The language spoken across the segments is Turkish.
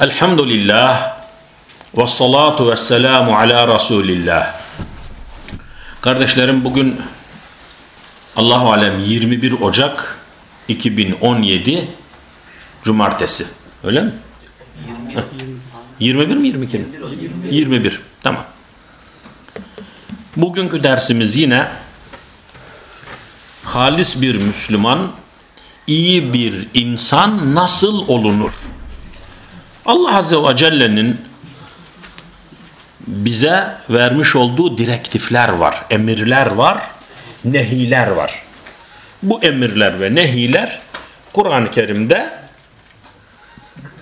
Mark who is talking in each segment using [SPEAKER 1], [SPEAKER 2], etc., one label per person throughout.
[SPEAKER 1] Elhamdülillah ve salatu ve selamu ala Resulillah. Kardeşlerim bugün Allahu Alem 21 Ocak 2017 Cumartesi. Öyle mi? 21 mi 22 mi? 21. Tamam. Bugünkü dersimiz yine halis bir Müslüman, iyi bir insan nasıl olunur? Allah Azze ve Celle'nin bize vermiş olduğu direktifler var, emirler var, nehiler var. Bu emirler ve nehiler Kur'an-ı Kerim'de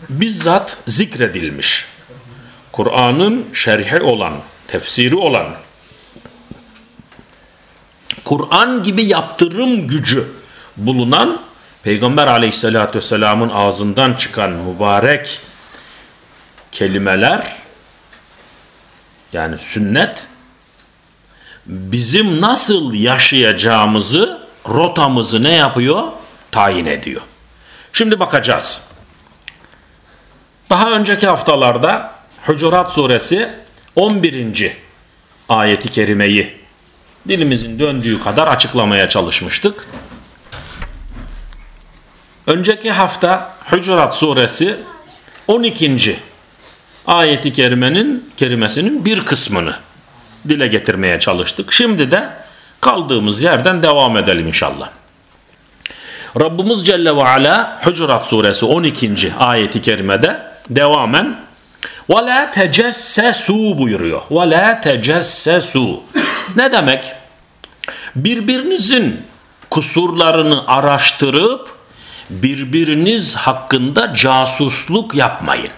[SPEAKER 1] bizzat zikredilmiş. Kur'an'ın şerhi olan, tefsiri olan, Kur'an gibi yaptırım gücü bulunan Peygamber aleyhissalatü vesselamın ağzından çıkan mübarek kelimeler yani sünnet bizim nasıl yaşayacağımızı rotamızı ne yapıyor? Tayin ediyor. Şimdi bakacağız. Daha önceki haftalarda Hucurat suresi 11. ayeti kerimeyi dilimizin döndüğü kadar açıklamaya çalışmıştık. Önceki hafta Hucurat suresi 12 ayeti kerimenin kerimesinin bir kısmını dile getirmeye çalıştık. Şimdi de kaldığımız yerden devam edelim inşallah. Rabbimiz Celle ve Ala Hucurat suresi 12. ayeti kerimede devamen ve la tecessesu buyuruyor. Ve la tecessesu. Ne demek? Birbirinizin kusurlarını araştırıp birbiriniz hakkında casusluk yapmayın.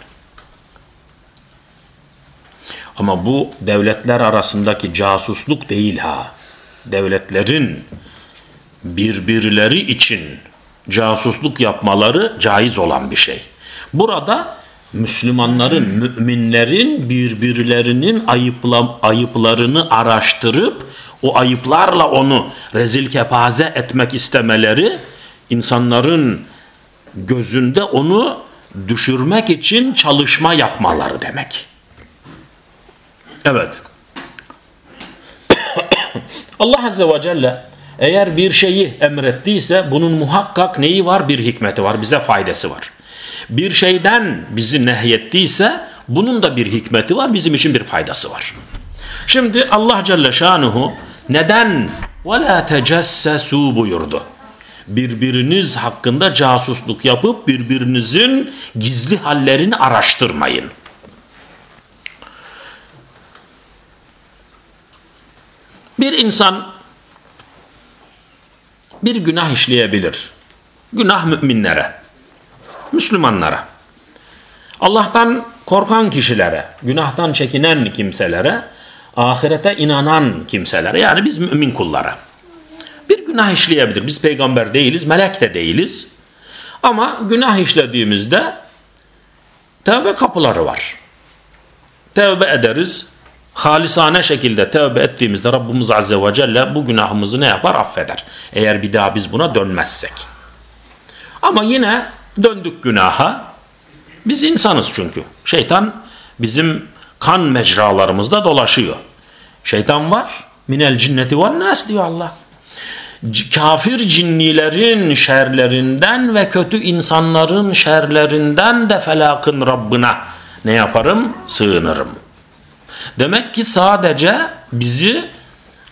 [SPEAKER 1] Ama bu devletler arasındaki casusluk değil ha. Devletlerin birbirleri için casusluk yapmaları caiz olan bir şey. Burada Müslümanların, müminlerin birbirlerinin ayıpla, ayıplarını araştırıp o ayıplarla onu rezil kepaze etmek istemeleri insanların gözünde onu düşürmek için çalışma yapmaları demek. Evet. Allah Azze ve Celle eğer bir şeyi emrettiyse bunun muhakkak neyi var? Bir hikmeti var, bize faydası var. Bir şeyden bizi nehyettiyse bunun da bir hikmeti var, bizim için bir faydası var. Şimdi Allah Celle Şanuhu neden وَلَا تَجَسَّسُوا buyurdu. Birbiriniz hakkında casusluk yapıp birbirinizin gizli hallerini araştırmayın. Bir insan bir günah işleyebilir. Günah müminlere, Müslümanlara. Allah'tan korkan kişilere, günahtan çekinen kimselere, ahirete inanan kimselere yani biz mümin kullara. Bir günah işleyebilir. Biz peygamber değiliz, melek de değiliz. Ama günah işlediğimizde tevbe kapıları var. Tevbe ederiz. Halisane şekilde tevbe ettiğimizde Rabbimiz Azze ve Celle bu günahımızı ne yapar? Affeder. Eğer bir daha biz buna dönmezsek. Ama yine döndük günaha. Biz insanız çünkü. Şeytan bizim kan mecralarımızda dolaşıyor. Şeytan var. Minel cinneti ve nas diyor Allah. Kafir cinnilerin şerlerinden ve kötü insanların şerlerinden de felakın Rabbına ne yaparım? Sığınırım. Demek ki sadece bizi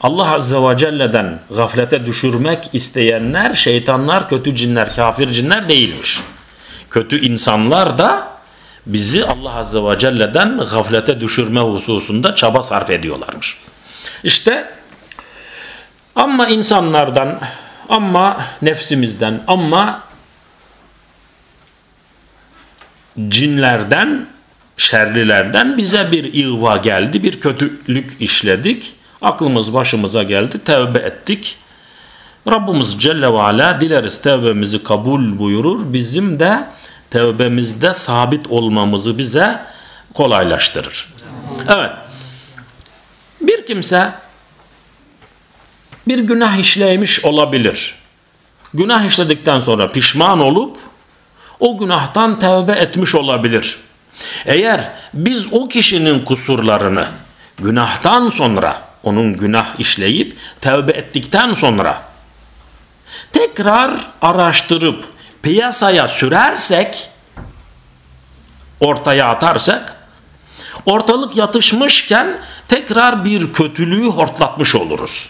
[SPEAKER 1] Allah Azze ve Celle'den gaflete düşürmek isteyenler, şeytanlar, kötü cinler, kafir cinler değilmiş. Kötü insanlar da bizi Allah Azze ve Celle'den gaflete düşürme hususunda çaba sarf ediyorlarmış. İşte ama insanlardan, ama nefsimizden, ama cinlerden, şerlilerden bize bir ihva geldi, bir kötülük işledik. Aklımız başımıza geldi, tevbe ettik. Rabbimiz Celle ve Ala dileriz tevbemizi kabul buyurur. Bizim de tevbemizde sabit olmamızı bize kolaylaştırır. Evet. Bir kimse bir günah işlemiş olabilir. Günah işledikten sonra pişman olup o günahtan tevbe etmiş olabilir. Eğer biz o kişinin kusurlarını günahtan sonra onun günah işleyip tevbe ettikten sonra tekrar araştırıp piyasaya sürersek ortaya atarsak ortalık yatışmışken tekrar bir kötülüğü hortlatmış oluruz.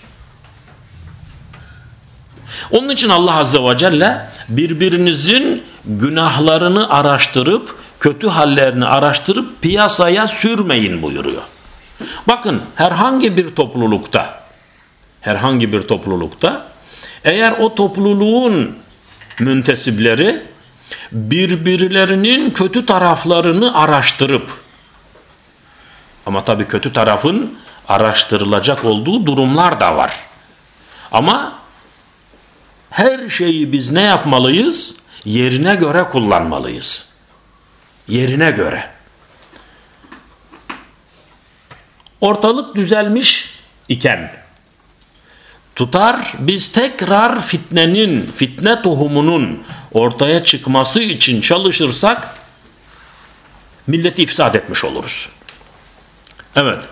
[SPEAKER 1] Onun için Allah Azze ve Celle birbirinizin günahlarını araştırıp kötü hallerini araştırıp piyasaya sürmeyin buyuruyor. Bakın herhangi bir toplulukta herhangi bir toplulukta eğer o topluluğun müntesipleri birbirlerinin kötü taraflarını araştırıp ama tabii kötü tarafın araştırılacak olduğu durumlar da var. Ama her şeyi biz ne yapmalıyız? Yerine göre kullanmalıyız. Yerine göre. Ortalık düzelmiş iken tutar biz tekrar fitnenin, fitne tohumunun ortaya çıkması için çalışırsak milleti ifsad etmiş oluruz. Evet.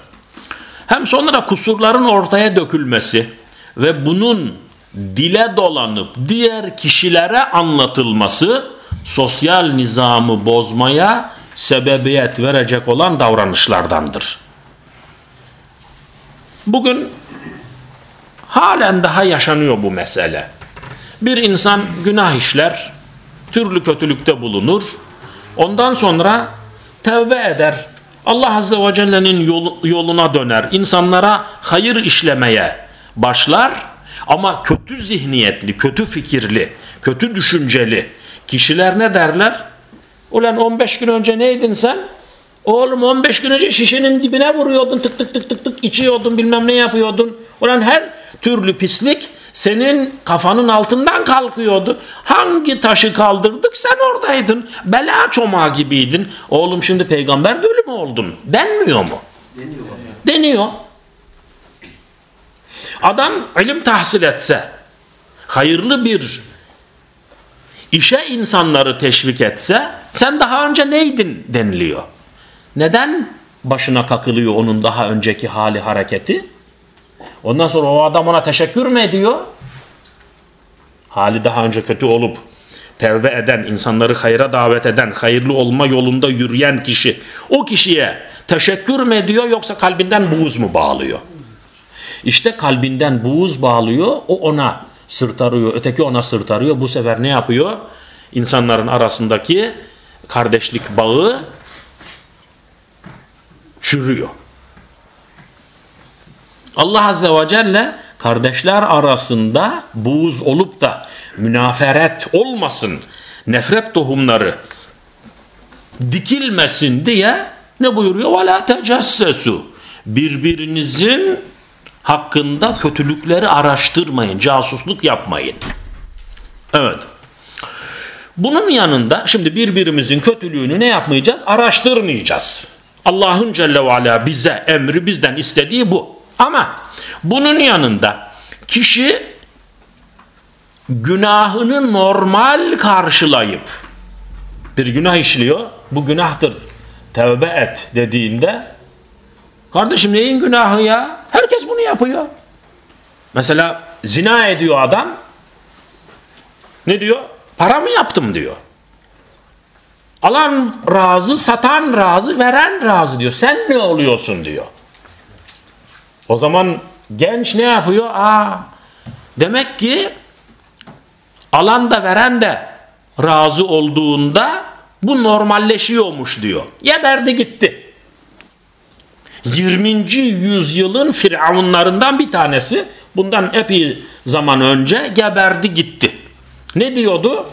[SPEAKER 1] Hem sonra kusurların ortaya dökülmesi ve bunun dile dolanıp diğer kişilere anlatılması sosyal nizamı bozmaya sebebiyet verecek olan davranışlardandır. Bugün halen daha yaşanıyor bu mesele. Bir insan günah işler, türlü kötülükte bulunur. Ondan sonra tevbe eder. Allah Azze ve Celle'nin yoluna döner. İnsanlara hayır işlemeye başlar. Ama kötü zihniyetli, kötü fikirli, kötü düşünceli kişiler ne derler? Ulan 15 gün önce neydin sen? Oğlum 15 gün önce şişenin dibine vuruyordun tık tık tık tık tık içiyordun bilmem ne yapıyordun. Ulan her türlü pislik senin kafanın altından kalkıyordu. Hangi taşı kaldırdık sen oradaydın. Bela çomağı gibiydin. Oğlum şimdi peygamber de öyle mi oldun? Denmiyor mu? Deniyor. Deniyor. Adam ilim tahsil etse, hayırlı bir işe insanları teşvik etse, sen daha önce neydin deniliyor. Neden başına kakılıyor onun daha önceki hali hareketi? Ondan sonra o adam ona teşekkür mü ediyor? Hali daha önce kötü olup tevbe eden, insanları hayra davet eden, hayırlı olma yolunda yürüyen kişi o kişiye teşekkür mü ediyor yoksa kalbinden buğuz mu bağlıyor? İşte kalbinden buğuz bağlıyor, o ona sırtarıyor, öteki ona sırtarıyor. Bu sefer ne yapıyor? İnsanların arasındaki kardeşlik bağı çürüyor. Allah Azze ve Celle kardeşler arasında buğuz olup da münaferet olmasın, nefret tohumları dikilmesin diye ne buyuruyor? وَلَا تَجَسَّسُ Birbirinizin hakkında kötülükleri araştırmayın, casusluk yapmayın. Evet. Bunun yanında şimdi birbirimizin kötülüğünü ne yapmayacağız? Araştırmayacağız. Allah'ın Celle ve Ala bize emri bizden istediği bu. Ama bunun yanında kişi günahını normal karşılayıp bir günah işliyor. Bu günahtır. Tevbe et dediğinde kardeşim neyin günahı ya? Herkes bunu yapıyor. Mesela zina ediyor adam. Ne diyor? Para mı yaptım diyor. Alan razı, satan razı, veren razı diyor. Sen ne oluyorsun diyor. O zaman genç ne yapıyor? Aa, demek ki alan da veren de razı olduğunda bu normalleşiyormuş diyor. Geberdi gitti. 20. yüzyılın firavunlarından bir tanesi bundan epey zaman önce geberdi gitti. Ne diyordu?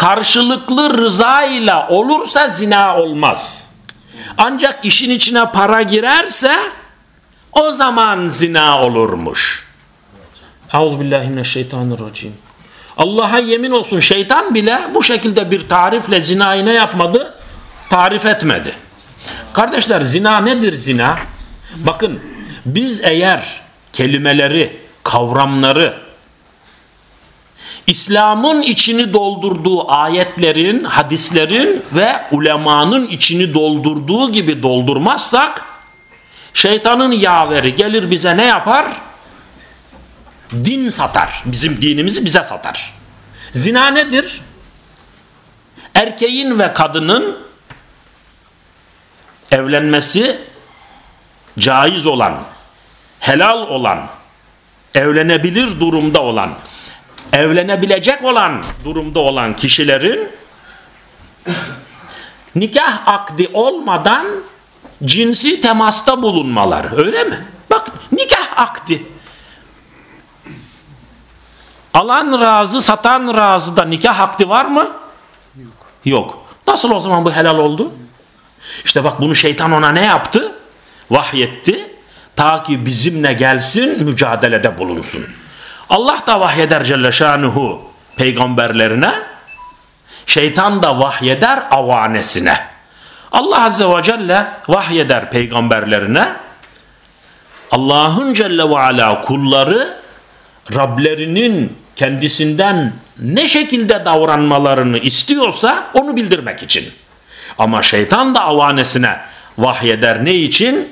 [SPEAKER 1] karşılıklı rızayla olursa zina olmaz. Ancak işin içine para girerse o zaman zina olurmuş. Euzubillahimineşşeytanirracim. Allah'a yemin olsun şeytan bile bu şekilde bir tarifle zinayı ne yapmadı? Tarif etmedi. Kardeşler zina nedir zina? Bakın biz eğer kelimeleri, kavramları İslam'ın içini doldurduğu ayetlerin, hadislerin ve ulemanın içini doldurduğu gibi doldurmazsak şeytanın yaveri gelir bize ne yapar? Din satar. Bizim dinimizi bize satar. Zina nedir? Erkeğin ve kadının evlenmesi caiz olan, helal olan, evlenebilir durumda olan evlenebilecek olan durumda olan kişilerin nikah akdi olmadan cinsi temasta bulunmaları öyle mi? Bak nikah akdi. Alan razı, satan razı da nikah akdi var mı? Yok. Yok. Nasıl o zaman bu helal oldu? İşte bak bunu şeytan ona ne yaptı? Vahyetti. Ta ki bizimle gelsin, mücadelede bulunsun. Allah da vahyeder Celle Şanuhu peygamberlerine, şeytan da vahyeder avanesine. Allah Azze ve Celle vahyeder peygamberlerine, Allah'ın Celle ve Ala kulları Rablerinin kendisinden ne şekilde davranmalarını istiyorsa onu bildirmek için. Ama şeytan da avanesine vahyeder ne için?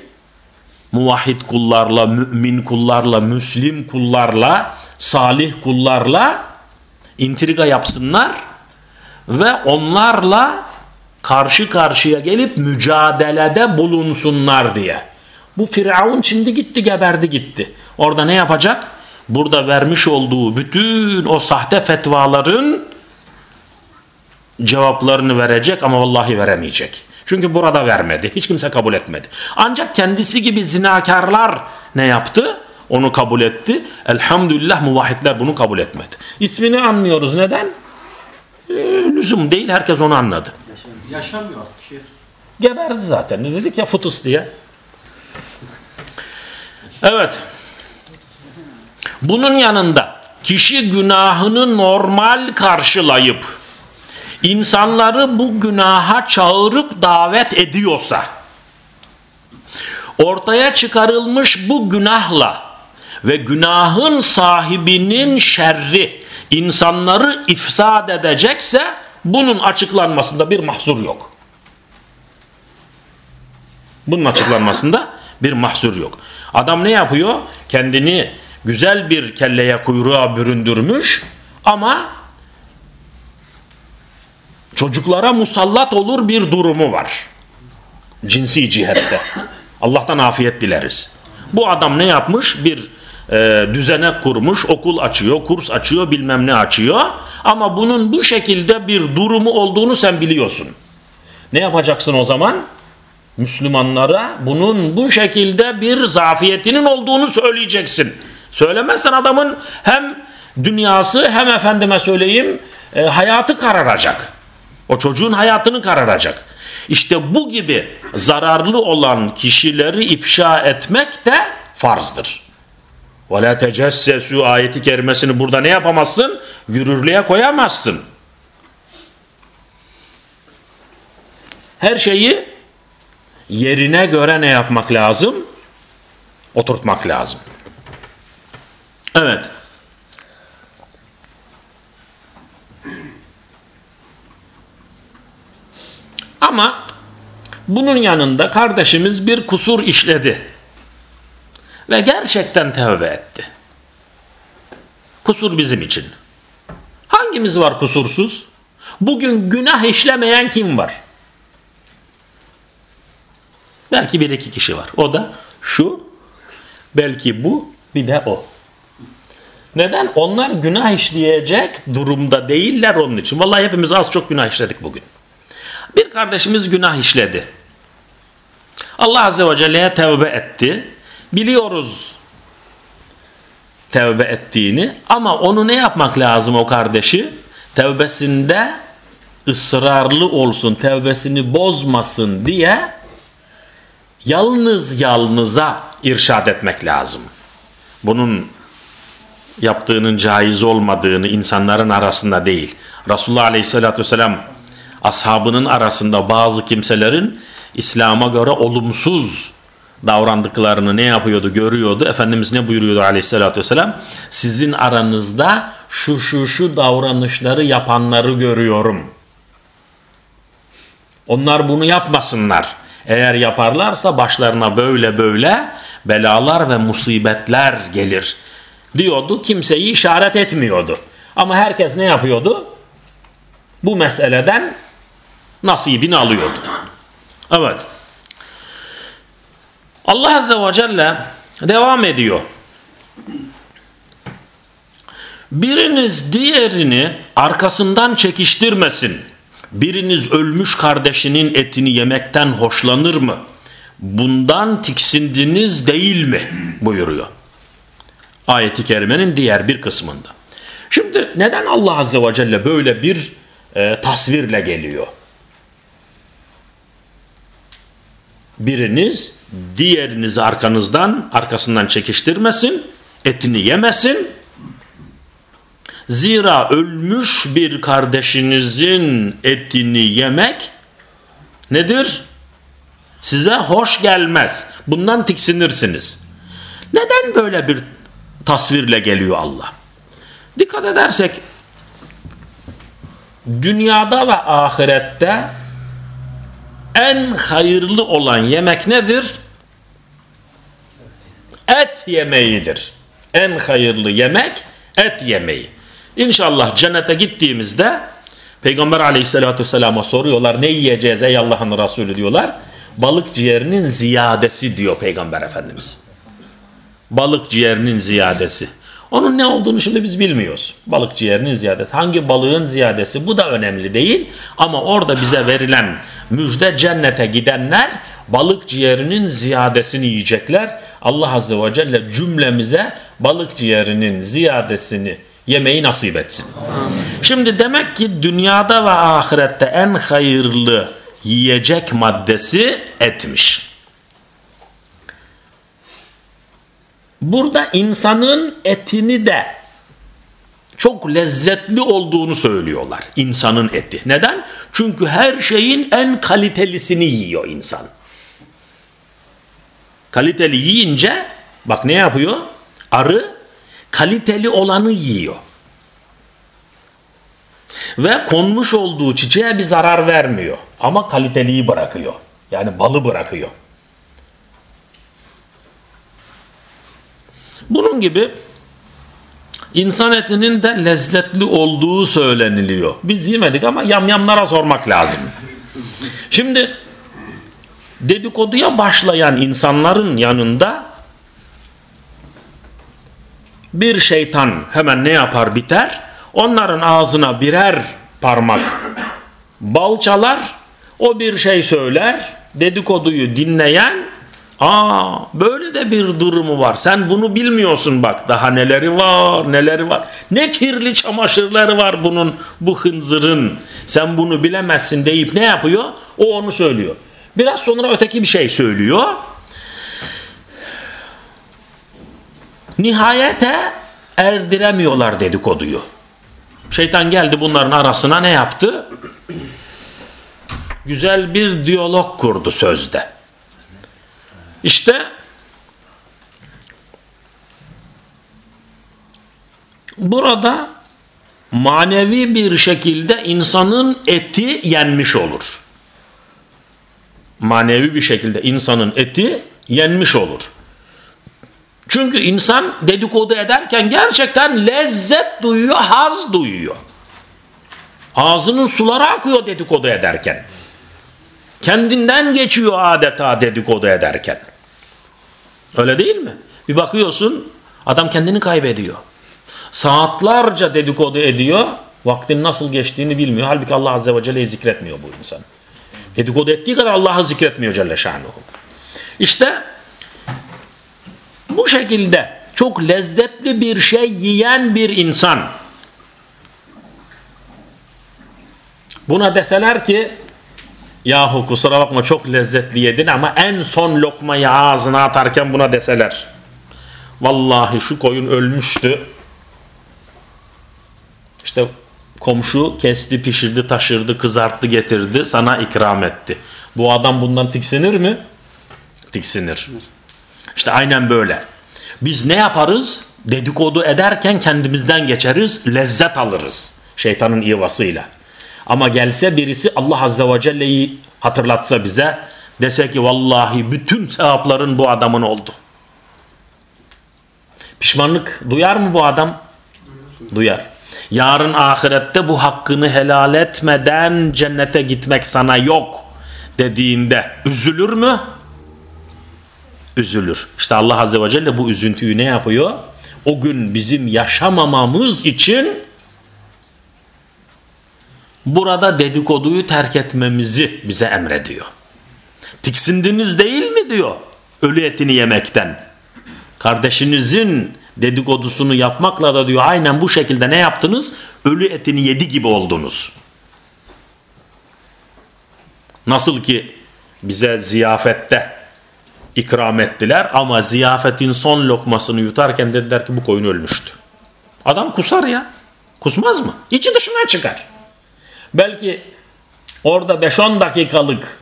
[SPEAKER 1] Muvahhid kullarla, mümin kullarla, müslim kullarla, salih kullarla intriga yapsınlar ve onlarla karşı karşıya gelip mücadelede bulunsunlar diye. Bu Firavun şimdi gitti geberdi gitti. Orada ne yapacak? Burada vermiş olduğu bütün o sahte fetvaların cevaplarını verecek ama vallahi veremeyecek. Çünkü burada vermedi. Hiç kimse kabul etmedi. Ancak kendisi gibi zinakarlar ne yaptı? Onu kabul etti. Elhamdülillah muvahhidler bunu kabul etmedi. İsmini anmıyoruz. Neden? Ee, lüzum değil. Herkes onu anladı.
[SPEAKER 2] Yaşamıyor artık şey.
[SPEAKER 1] Geberdi zaten. Ne dedik ya futus diye. Evet. Bunun yanında kişi günahını normal karşılayıp insanları bu günaha çağırıp davet ediyorsa ortaya çıkarılmış bu günahla ve günahın sahibinin şerri insanları ifsad edecekse bunun açıklanmasında bir mahsur yok. Bunun açıklanmasında bir mahsur yok. Adam ne yapıyor? Kendini güzel bir kelleye kuyruğa büründürmüş ama çocuklara musallat olur bir durumu var. Cinsi cihette. Allah'tan afiyet dileriz. Bu adam ne yapmış? Bir e, düzenek kurmuş, okul açıyor, kurs açıyor, bilmem ne açıyor. Ama bunun bu şekilde bir durumu olduğunu sen biliyorsun. Ne yapacaksın o zaman? Müslümanlara bunun bu şekilde bir zafiyetinin olduğunu söyleyeceksin. Söylemezsen adamın hem dünyası hem efendime söyleyeyim e, hayatı kararacak. O çocuğun hayatını kararacak. İşte bu gibi zararlı olan kişileri ifşa etmek de farzdır. وَلَا تَجَسَّسُ ayeti kerimesini burada ne yapamazsın? Yürürlüğe koyamazsın. Her şeyi yerine göre ne yapmak lazım? Oturtmak lazım. Evet. Ama bunun yanında kardeşimiz bir kusur işledi. Ve gerçekten tevbe etti. Kusur bizim için. Hangimiz var kusursuz? Bugün günah işlemeyen kim var? Belki bir iki kişi var. O da şu, belki bu, bir de o. Neden? Onlar günah işleyecek durumda değiller onun için. Vallahi hepimiz az çok günah işledik bugün. Bir kardeşimiz günah işledi. Allah Azze ve Celle'ye tevbe etti. Biliyoruz tevbe ettiğini ama onu ne yapmak lazım o kardeşi? Tevbesinde ısrarlı olsun, tevbesini bozmasın diye yalnız yalnıza irşad etmek lazım. Bunun yaptığının caiz olmadığını insanların arasında değil. Resulullah Aleyhisselatü Vesselam ashabının arasında bazı kimselerin İslam'a göre olumsuz davrandıklarını ne yapıyordu görüyordu. Efendimiz ne buyuruyordu aleyhissalatü vesselam? Sizin aranızda şu şu şu davranışları yapanları görüyorum. Onlar bunu yapmasınlar. Eğer yaparlarsa başlarına böyle böyle belalar ve musibetler gelir diyordu. Kimseyi işaret etmiyordu. Ama herkes ne yapıyordu? Bu meseleden nasibini alıyordu. Evet. Allah Azze ve Celle devam ediyor. Biriniz diğerini arkasından çekiştirmesin. Biriniz ölmüş kardeşinin etini yemekten hoşlanır mı? Bundan tiksindiniz değil mi? buyuruyor. Ayeti kerimenin diğer bir kısmında. Şimdi neden Allah Azze ve Celle böyle bir e, tasvirle geliyor? Biriniz diğerinizi arkanızdan arkasından çekiştirmesin, etini yemesin. Zira ölmüş bir kardeşinizin etini yemek nedir? Size hoş gelmez. Bundan tiksinirsiniz. Neden böyle bir tasvirle geliyor Allah? Dikkat edersek dünyada ve ahirette en hayırlı olan yemek nedir? Et yemeğidir. En hayırlı yemek et yemeği. İnşallah cennete gittiğimizde Peygamber aleyhissalatü vesselam'a soruyorlar ne yiyeceğiz ey Allah'ın Resulü diyorlar. Balık ciğerinin ziyadesi diyor Peygamber Efendimiz. Balık ciğerinin ziyadesi. Onun ne olduğunu şimdi biz bilmiyoruz. Balık ciğerinin ziyadesi. Hangi balığın ziyadesi bu da önemli değil. Ama orada bize verilen müjde cennete gidenler balık ciğerinin ziyadesini yiyecekler. Allah Azze ve Celle cümlemize balık ciğerinin ziyadesini yemeği nasip etsin. Şimdi demek ki dünyada ve ahirette en hayırlı yiyecek maddesi etmiş. Burada insanın etini de çok lezzetli olduğunu söylüyorlar. İnsanın eti. Neden? Çünkü her şeyin en kalitelisini yiyor insan. Kaliteli yiyince bak ne yapıyor? Arı kaliteli olanı yiyor. Ve konmuş olduğu çiçeğe bir zarar vermiyor. Ama kaliteliyi bırakıyor. Yani balı bırakıyor. Bunun gibi insan etinin de lezzetli olduğu söyleniliyor. Biz yemedik ama yamyamlara sormak lazım. Şimdi dedikoduya başlayan insanların yanında bir şeytan hemen ne yapar biter? Onların ağzına birer parmak bal çalar, o bir şey söyler, dedikoduyu dinleyen Aa böyle de bir durumu var. Sen bunu bilmiyorsun bak. Daha neleri var, neleri var. Ne kirli çamaşırları var bunun, bu hınzırın. Sen bunu bilemezsin deyip ne yapıyor? O onu söylüyor. Biraz sonra öteki bir şey söylüyor. Nihayete erdiremiyorlar dedikoduyu. Şeytan geldi bunların arasına ne yaptı? Güzel bir diyalog kurdu sözde. İşte burada manevi bir şekilde insanın eti yenmiş olur. Manevi bir şekilde insanın eti yenmiş olur. Çünkü insan dedikodu ederken gerçekten lezzet duyuyor, haz duyuyor. Ağzının suları akıyor dedikodu ederken. Kendinden geçiyor adeta dedikodu ederken. Öyle değil mi? Bir bakıyorsun adam kendini kaybediyor. Saatlerce dedikodu ediyor. Vaktin nasıl geçtiğini bilmiyor. Halbuki Allah Azze ve Celle'yi zikretmiyor bu insan. Dedikodu ettiği kadar Allah'ı zikretmiyor Celle Şanuhu. İşte bu şekilde çok lezzetli bir şey yiyen bir insan buna deseler ki yahu kusura bakma çok lezzetli yedin ama en son lokmayı ağzına atarken buna deseler vallahi şu koyun ölmüştü işte komşu kesti pişirdi taşırdı kızarttı getirdi sana ikram etti bu adam bundan tiksinir mi? tiksinir işte aynen böyle biz ne yaparız? Dedikodu ederken kendimizden geçeriz, lezzet alırız şeytanın ivasıyla. Ama gelse birisi Allah Azze ve Celle'yi hatırlatsa bize dese ki vallahi bütün sevapların bu adamın oldu. Pişmanlık duyar mı bu adam? Duyar. Yarın ahirette bu hakkını helal etmeden cennete gitmek sana yok dediğinde üzülür mü? Üzülür. İşte Allah Azze ve Celle bu üzüntüyü ne yapıyor? O gün bizim yaşamamamız için burada dedikoduyu terk etmemizi bize emrediyor. Tiksindiniz değil mi diyor ölü etini yemekten. Kardeşinizin dedikodusunu yapmakla da diyor aynen bu şekilde ne yaptınız? Ölü etini yedi gibi oldunuz. Nasıl ki bize ziyafette ikram ettiler ama ziyafetin son lokmasını yutarken dediler ki bu koyun ölmüştü. Adam kusar ya. Kusmaz mı? İçi dışına çıkar. Belki orada 5-10 dakikalık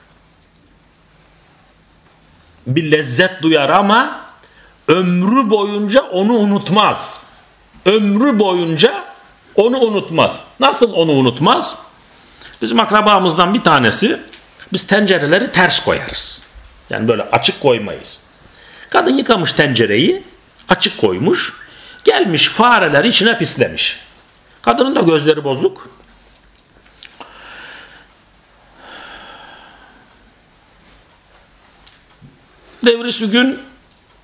[SPEAKER 1] bir lezzet duyar ama ömrü boyunca onu unutmaz. Ömrü boyunca onu unutmaz. Nasıl onu unutmaz? Bizim akrabamızdan bir tanesi biz tencereleri ters koyarız. Yani böyle açık koymayız. Kadın yıkamış tencereyi açık koymuş. Gelmiş fareler içine pislemiş. Kadının da gözleri bozuk. Devrisi gün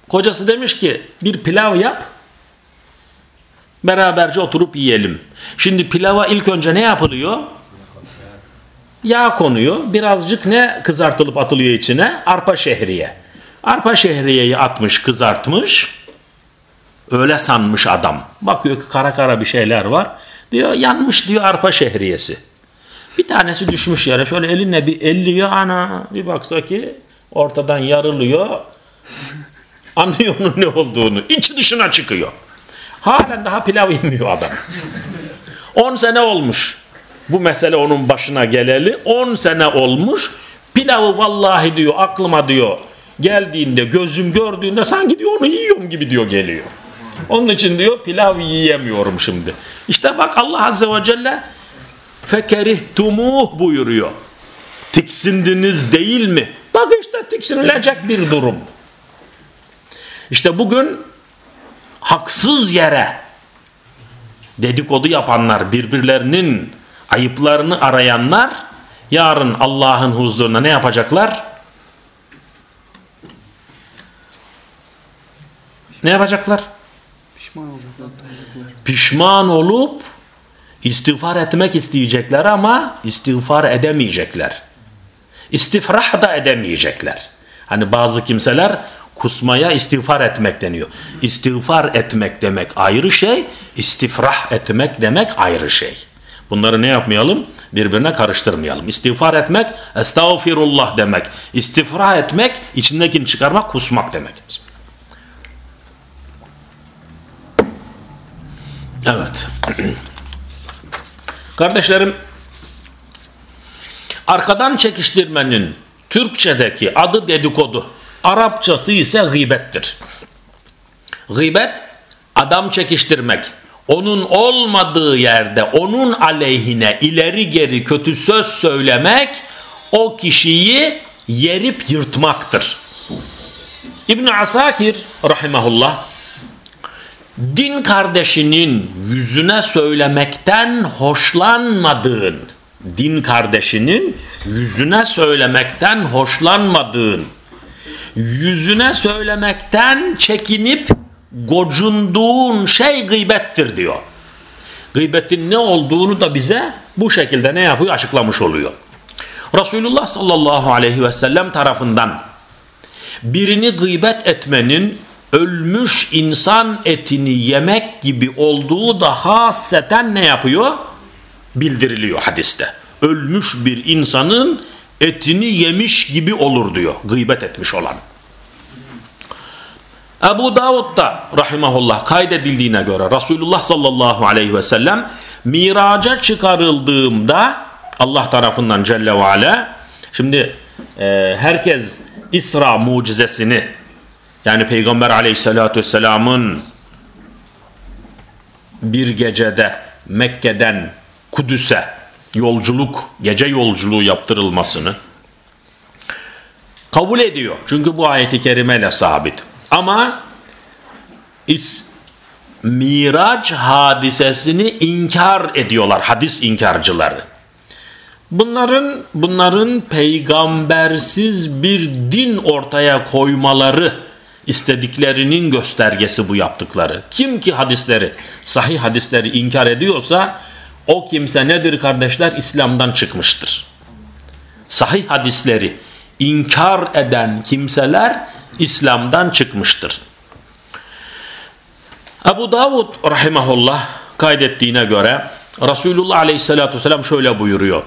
[SPEAKER 1] kocası demiş ki bir pilav yap beraberce oturup yiyelim. Şimdi pilava ilk önce ne yapılıyor? Yağ konuyor. Birazcık ne kızartılıp atılıyor içine? Arpa şehriye. Arpa şehriyeyi atmış kızartmış. Öyle sanmış adam. Bakıyor ki kara kara bir şeyler var. Diyor yanmış diyor arpa şehriyesi. Bir tanesi düşmüş yere şöyle elinle bir elliyor ana bir baksa ki ortadan yarılıyor. Anlıyor onun ne olduğunu. İçi dışına çıkıyor. Halen daha pilav yemiyor adam. 10 sene olmuş. Bu mesele onun başına geleli 10 sene olmuş. Pilavı vallahi diyor aklıma diyor geldiğinde gözüm gördüğünde sanki diyor onu yiyorum gibi diyor geliyor. Onun için diyor pilav yiyemiyorum şimdi. İşte bak Allah Azze ve Celle fekerihtumuh buyuruyor. Tiksindiniz değil mi? Bak işte tiksinilecek bir durum. İşte bugün haksız yere dedikodu yapanlar, birbirlerinin ayıplarını arayanlar yarın Allah'ın huzuruna ne yapacaklar? Ne yapacaklar?
[SPEAKER 3] Pişman olacaklar.
[SPEAKER 1] Pişman olup istiğfar etmek isteyecekler ama istiğfar edemeyecekler. İstifrah da edemeyecekler. Hani bazı kimseler kusmaya istiğfar etmek deniyor. İstiğfar etmek demek ayrı şey, istifrah etmek demek ayrı şey. Bunları ne yapmayalım? Birbirine karıştırmayalım. İstiğfar etmek, estağfirullah demek. İstifrah etmek, içindekini çıkarmak, kusmak demek. Evet. Kardeşlerim, arkadan çekiştirmenin Türkçedeki adı dedikodu, Arapçası ise gıybettir. Gıybet, adam çekiştirmek, onun olmadığı yerde onun aleyhine ileri geri kötü söz söylemek, o kişiyi yerip yırtmaktır. İbn Asakir rahimahullah din kardeşinin yüzüne söylemekten hoşlanmadığın, din kardeşinin yüzüne söylemekten hoşlanmadığın, yüzüne söylemekten çekinip gocunduğun şey gıybettir diyor. Gıybetin ne olduğunu da bize bu şekilde ne yapıyor açıklamış oluyor. Resulullah sallallahu aleyhi ve sellem tarafından birini gıybet etmenin ölmüş insan etini yemek gibi olduğu da haseten ne yapıyor? Bildiriliyor hadiste. Ölmüş bir insanın etini yemiş gibi olur diyor gıybet etmiş olan. Ebu Davud'da rahimahullah kaydedildiğine göre Resulullah sallallahu aleyhi ve sellem miraca çıkarıldığımda Allah tarafından Celle ve Ala şimdi e, herkes İsra mucizesini yani Peygamber aleyhissalatü vesselamın bir gecede Mekke'den Kudüs'e yolculuk, gece yolculuğu yaptırılmasını kabul ediyor. Çünkü bu ayeti kerimeyle sabit. Ama is, Miraç hadisesini inkar ediyorlar hadis inkarcıları. Bunların bunların peygambersiz bir din ortaya koymaları istediklerinin göstergesi bu yaptıkları. Kim ki hadisleri, sahih hadisleri inkar ediyorsa o kimse nedir kardeşler? İslam'dan çıkmıştır. Sahih hadisleri inkar eden kimseler İslam'dan çıkmıştır. Ebu Davud rahimahullah kaydettiğine göre Resulullah aleyhissalatü vesselam şöyle buyuruyor.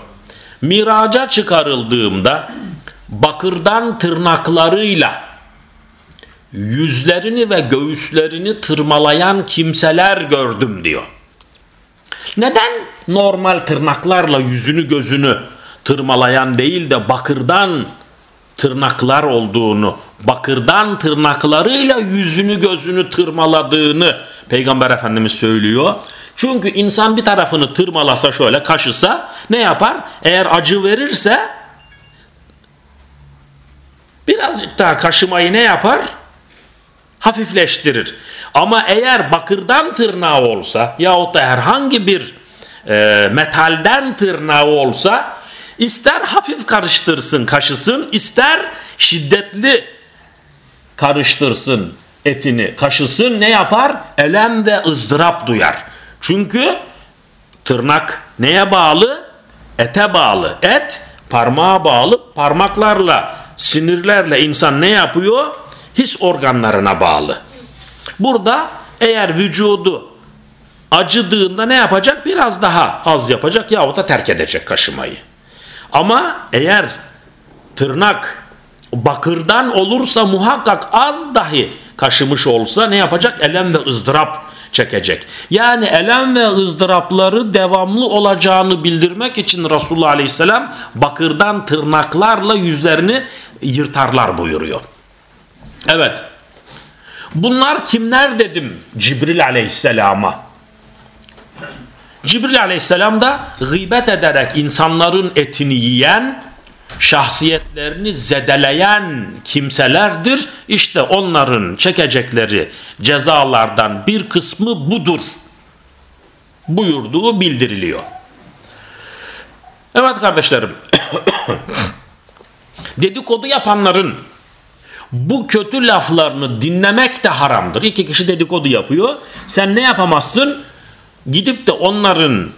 [SPEAKER 1] Miraca çıkarıldığımda bakırdan tırnaklarıyla yüzlerini ve göğüslerini tırmalayan kimseler gördüm diyor. Neden normal tırnaklarla yüzünü gözünü tırmalayan değil de bakırdan tırnaklar olduğunu, bakırdan tırnaklarıyla yüzünü gözünü tırmaladığını Peygamber Efendimiz söylüyor. Çünkü insan bir tarafını tırmalasa şöyle kaşısa ne yapar? Eğer acı verirse birazcık daha kaşımayı ne yapar? Hafifleştirir. Ama eğer bakırdan tırnağı olsa yahut da herhangi bir e, metalden tırnağı olsa ister hafif karıştırsın kaşısın ister şiddetli karıştırsın etini kaşısın ne yapar? Elem ve ızdırap duyar. Çünkü tırnak neye bağlı? Ete bağlı. Et parmağa bağlı. Parmaklarla, sinirlerle insan ne yapıyor? His organlarına bağlı. Burada eğer vücudu acıdığında ne yapacak? Biraz daha az yapacak yahut da terk edecek kaşımayı. Ama eğer tırnak bakırdan olursa muhakkak az dahi kaşımış olsa ne yapacak? Elem ve ızdırap çekecek. Yani elem ve ızdırapları devamlı olacağını bildirmek için Resulullah Aleyhisselam bakırdan tırnaklarla yüzlerini yırtarlar buyuruyor. Evet. Bunlar kimler dedim Cibril Aleyhisselam'a. Cibril Aleyhisselam da gıybet ederek insanların etini yiyen şahsiyetlerini zedeleyen kimselerdir. İşte onların çekecekleri cezalardan bir kısmı budur buyurduğu bildiriliyor. Evet kardeşlerim dedikodu yapanların bu kötü laflarını dinlemek de haramdır. İki kişi dedikodu yapıyor. Sen ne yapamazsın? Gidip de onların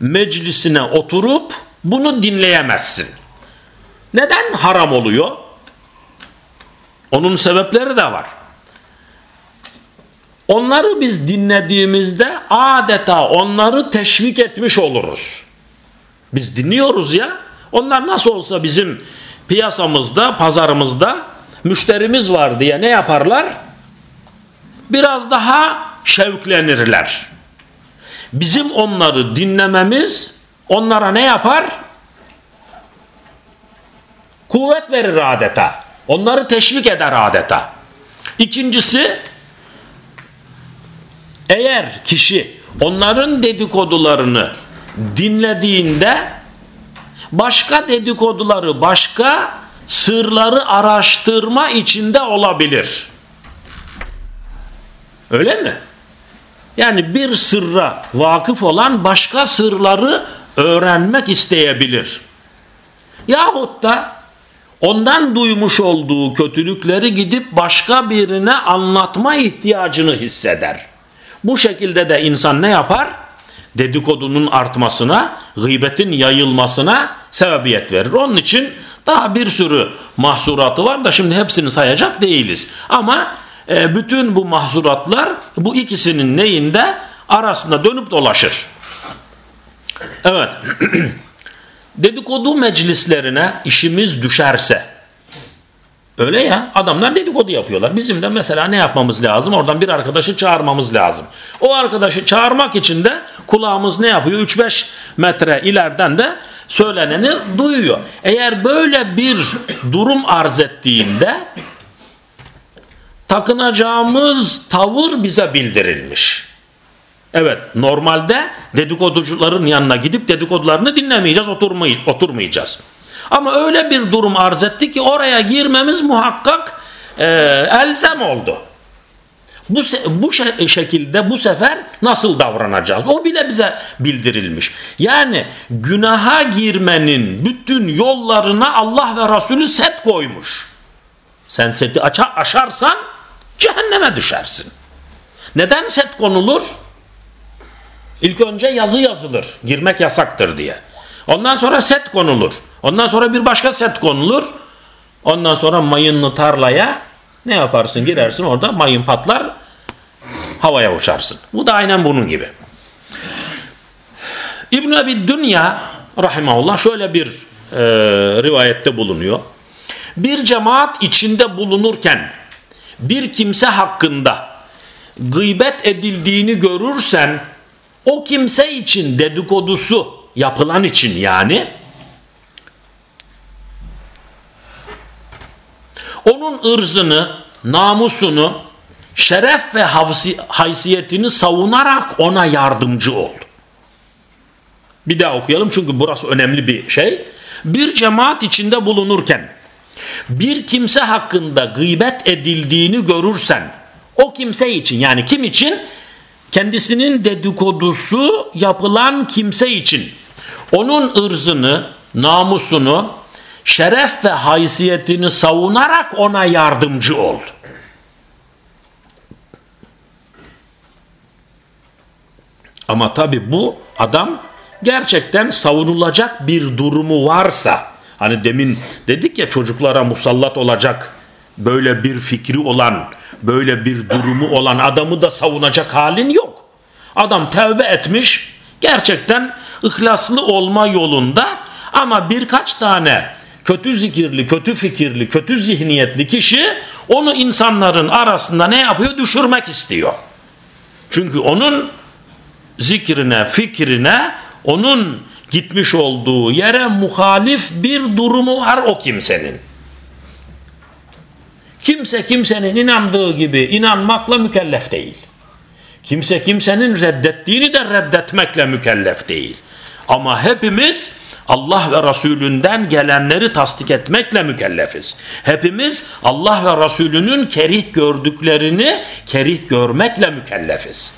[SPEAKER 1] meclisine oturup bunu dinleyemezsin. Neden haram oluyor? Onun sebepleri de var. Onları biz dinlediğimizde adeta onları teşvik etmiş oluruz. Biz dinliyoruz ya. Onlar nasıl olsa bizim piyasamızda, pazarımızda müşterimiz var diye ne yaparlar? Biraz daha şevklenirler. Bizim onları dinlememiz onlara ne yapar? kuvvet verir adeta. Onları teşvik eder adeta. İkincisi eğer kişi onların dedikodularını dinlediğinde başka dedikoduları, başka sırları araştırma içinde olabilir. Öyle mi? Yani bir sırra vakıf olan başka sırları öğrenmek isteyebilir. Yahut da ondan duymuş olduğu kötülükleri gidip başka birine anlatma ihtiyacını hisseder. Bu şekilde de insan ne yapar? Dedikodunun artmasına, gıybetin yayılmasına sebebiyet verir. Onun için daha bir sürü mahsuratı var da şimdi hepsini sayacak değiliz. Ama e, bütün bu mahsuratlar bu ikisinin neyinde arasında dönüp dolaşır. Evet. dedikodu meclislerine işimiz düşerse öyle ya adamlar dedikodu yapıyorlar. Bizim de mesela ne yapmamız lazım? Oradan bir arkadaşı çağırmamız lazım. O arkadaşı çağırmak için de kulağımız ne yapıyor? 3-5 metre ileriden de söyleneni duyuyor. Eğer böyle bir durum arz ettiğinde takınacağımız tavır bize bildirilmiş. Evet normalde dedikoducuların yanına gidip dedikodularını dinlemeyeceğiz oturmay oturmayacağız. Ama öyle bir durum arz etti ki oraya girmemiz muhakkak e, elzem oldu. Bu, bu şekilde bu sefer nasıl davranacağız? O bile bize bildirilmiş. Yani günaha girmenin bütün yollarına Allah ve Resulü set koymuş. Sen seti aşarsan cehenneme düşersin. Neden set konulur? İlk önce yazı yazılır. Girmek yasaktır diye. Ondan sonra set konulur. Ondan sonra bir başka set konulur. Ondan sonra mayınlı tarlaya ne yaparsın? Girersin orada mayın patlar havaya uçarsın. Bu da aynen bunun gibi. İbn-i Ebi Dünya rahimahullah şöyle bir e, rivayette bulunuyor. Bir cemaat içinde bulunurken bir kimse hakkında gıybet edildiğini görürsen o kimse için dedikodusu yapılan için yani onun ırzını, namusunu, şeref ve haysiyetini savunarak ona yardımcı ol. Bir daha okuyalım çünkü burası önemli bir şey. Bir cemaat içinde bulunurken bir kimse hakkında gıybet edildiğini görürsen o kimse için yani kim için? Kendisinin dedikodusu yapılan kimse için onun ırzını, namusunu, şeref ve haysiyetini savunarak ona yardımcı ol. Ama tabi bu adam gerçekten savunulacak bir durumu varsa hani demin dedik ya çocuklara musallat olacak böyle bir fikri olan böyle bir durumu olan adamı da savunacak halin yok. Adam tevbe etmiş gerçekten ihlaslı olma yolunda ama birkaç tane kötü zikirli, kötü fikirli, kötü zihniyetli kişi onu insanların arasında ne yapıyor? Düşürmek istiyor. Çünkü onun zikrine, fikrine, onun gitmiş olduğu yere muhalif bir durumu var o kimsenin. Kimse kimsenin inandığı gibi inanmakla mükellef değil. Kimse kimsenin reddettiğini de reddetmekle mükellef değil. Ama hepimiz Allah ve Resulünden gelenleri tasdik etmekle mükellefiz. Hepimiz Allah ve Resulünün kerih gördüklerini kerih görmekle mükellefiz.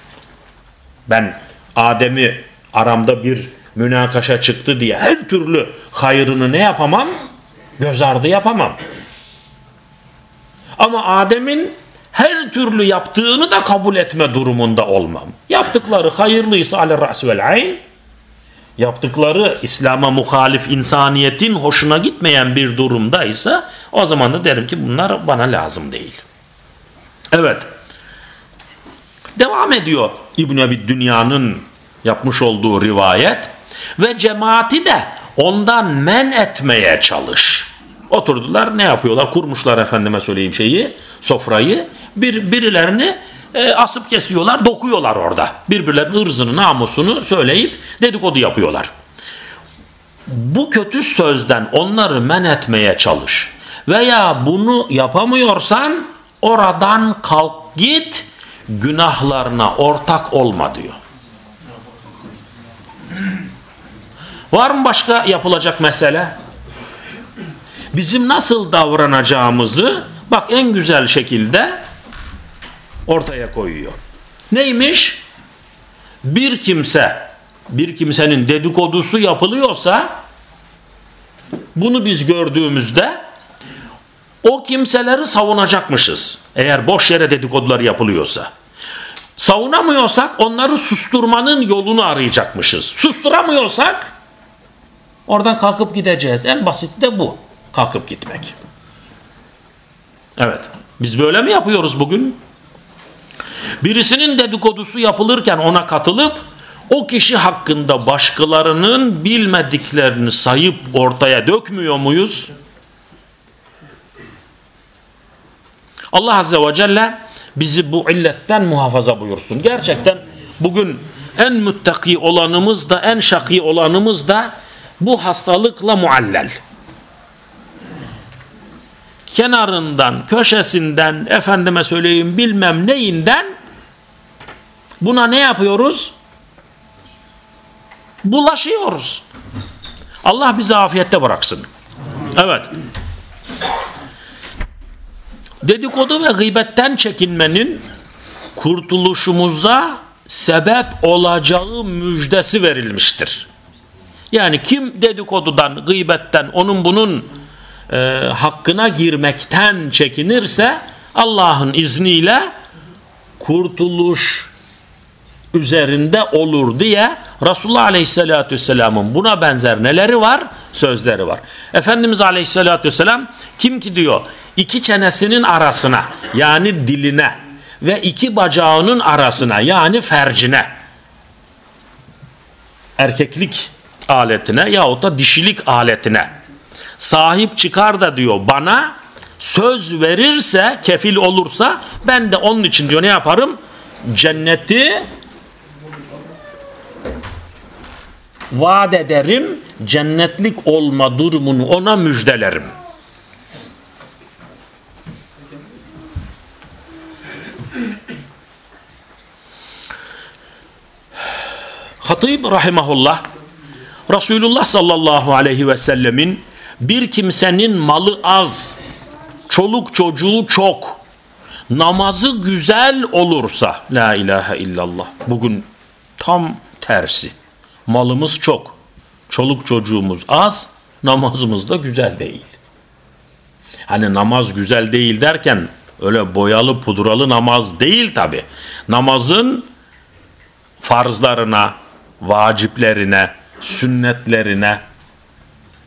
[SPEAKER 1] Ben Adem'i aramda bir münakaşa çıktı diye her türlü hayrını ne yapamam? Göz ardı yapamam. Ama Adem'in her türlü yaptığını da kabul etme durumunda olmam. Yaptıkları hayırlıysa vel ayn, yaptıkları İslam'a muhalif insaniyetin hoşuna gitmeyen bir durumdaysa o zaman da derim ki bunlar bana lazım değil. Evet. Devam ediyor İbn Ebi Dünya'nın yapmış olduğu rivayet ve cemaati de ondan men etmeye çalış. Oturdular ne yapıyorlar? Kurmuşlar efendime söyleyeyim şeyi, sofrayı. Bir, birilerini e, asıp kesiyorlar, dokuyorlar orada. Birbirlerinin ırzını, namusunu söyleyip dedikodu yapıyorlar. Bu kötü sözden onları men etmeye çalış. Veya bunu yapamıyorsan oradan kalk git, günahlarına ortak olma diyor. Var mı başka yapılacak mesele? Bizim nasıl davranacağımızı bak en güzel şekilde ortaya koyuyor. Neymiş? Bir kimse, bir kimsenin dedikodusu yapılıyorsa bunu biz gördüğümüzde o kimseleri savunacakmışız. Eğer boş yere dedikodular yapılıyorsa. Savunamıyorsak onları susturmanın yolunu arayacakmışız. Susturamıyorsak oradan kalkıp gideceğiz. En basit de bu. Kalkıp gitmek. Evet. Biz böyle mi yapıyoruz bugün? Birisinin dedikodusu yapılırken ona katılıp o kişi hakkında başkalarının bilmediklerini sayıp ortaya dökmüyor muyuz? Allah Azze ve Celle bizi bu illetten muhafaza buyursun. Gerçekten bugün en müttaki olanımız da en şakî olanımız da bu hastalıkla muallel. Kenarından, köşesinden, efendime söyleyeyim bilmem neyinden Buna ne yapıyoruz? Bulaşıyoruz. Allah bizi afiyette bıraksın. Evet. Dedikodu ve gıybetten çekinmenin kurtuluşumuza sebep olacağı müjdesi verilmiştir. Yani kim dedikodudan, gıybetten, onun bunun e, hakkına girmekten çekinirse Allah'ın izniyle kurtuluş üzerinde olur diye Resulullah Aleyhisselatü Vesselam'ın buna benzer neleri var? Sözleri var. Efendimiz Aleyhisselatü Vesselam kim ki diyor iki çenesinin arasına yani diline ve iki bacağının arasına yani fercine erkeklik aletine yahut da dişilik aletine sahip çıkar da diyor bana söz verirse kefil olursa ben de onun için diyor ne yaparım? Cenneti vaat ederim cennetlik olma durumunu ona müjdelerim. Hatib rahimahullah Resulullah sallallahu aleyhi ve sellemin bir kimsenin malı az, çoluk çocuğu çok, namazı güzel olursa la ilahe illallah. Bugün tam tersi. Malımız çok, çoluk çocuğumuz az, namazımız da güzel değil. Hani namaz güzel değil derken öyle boyalı pudralı namaz değil tabi. Namazın farzlarına, vaciplerine, sünnetlerine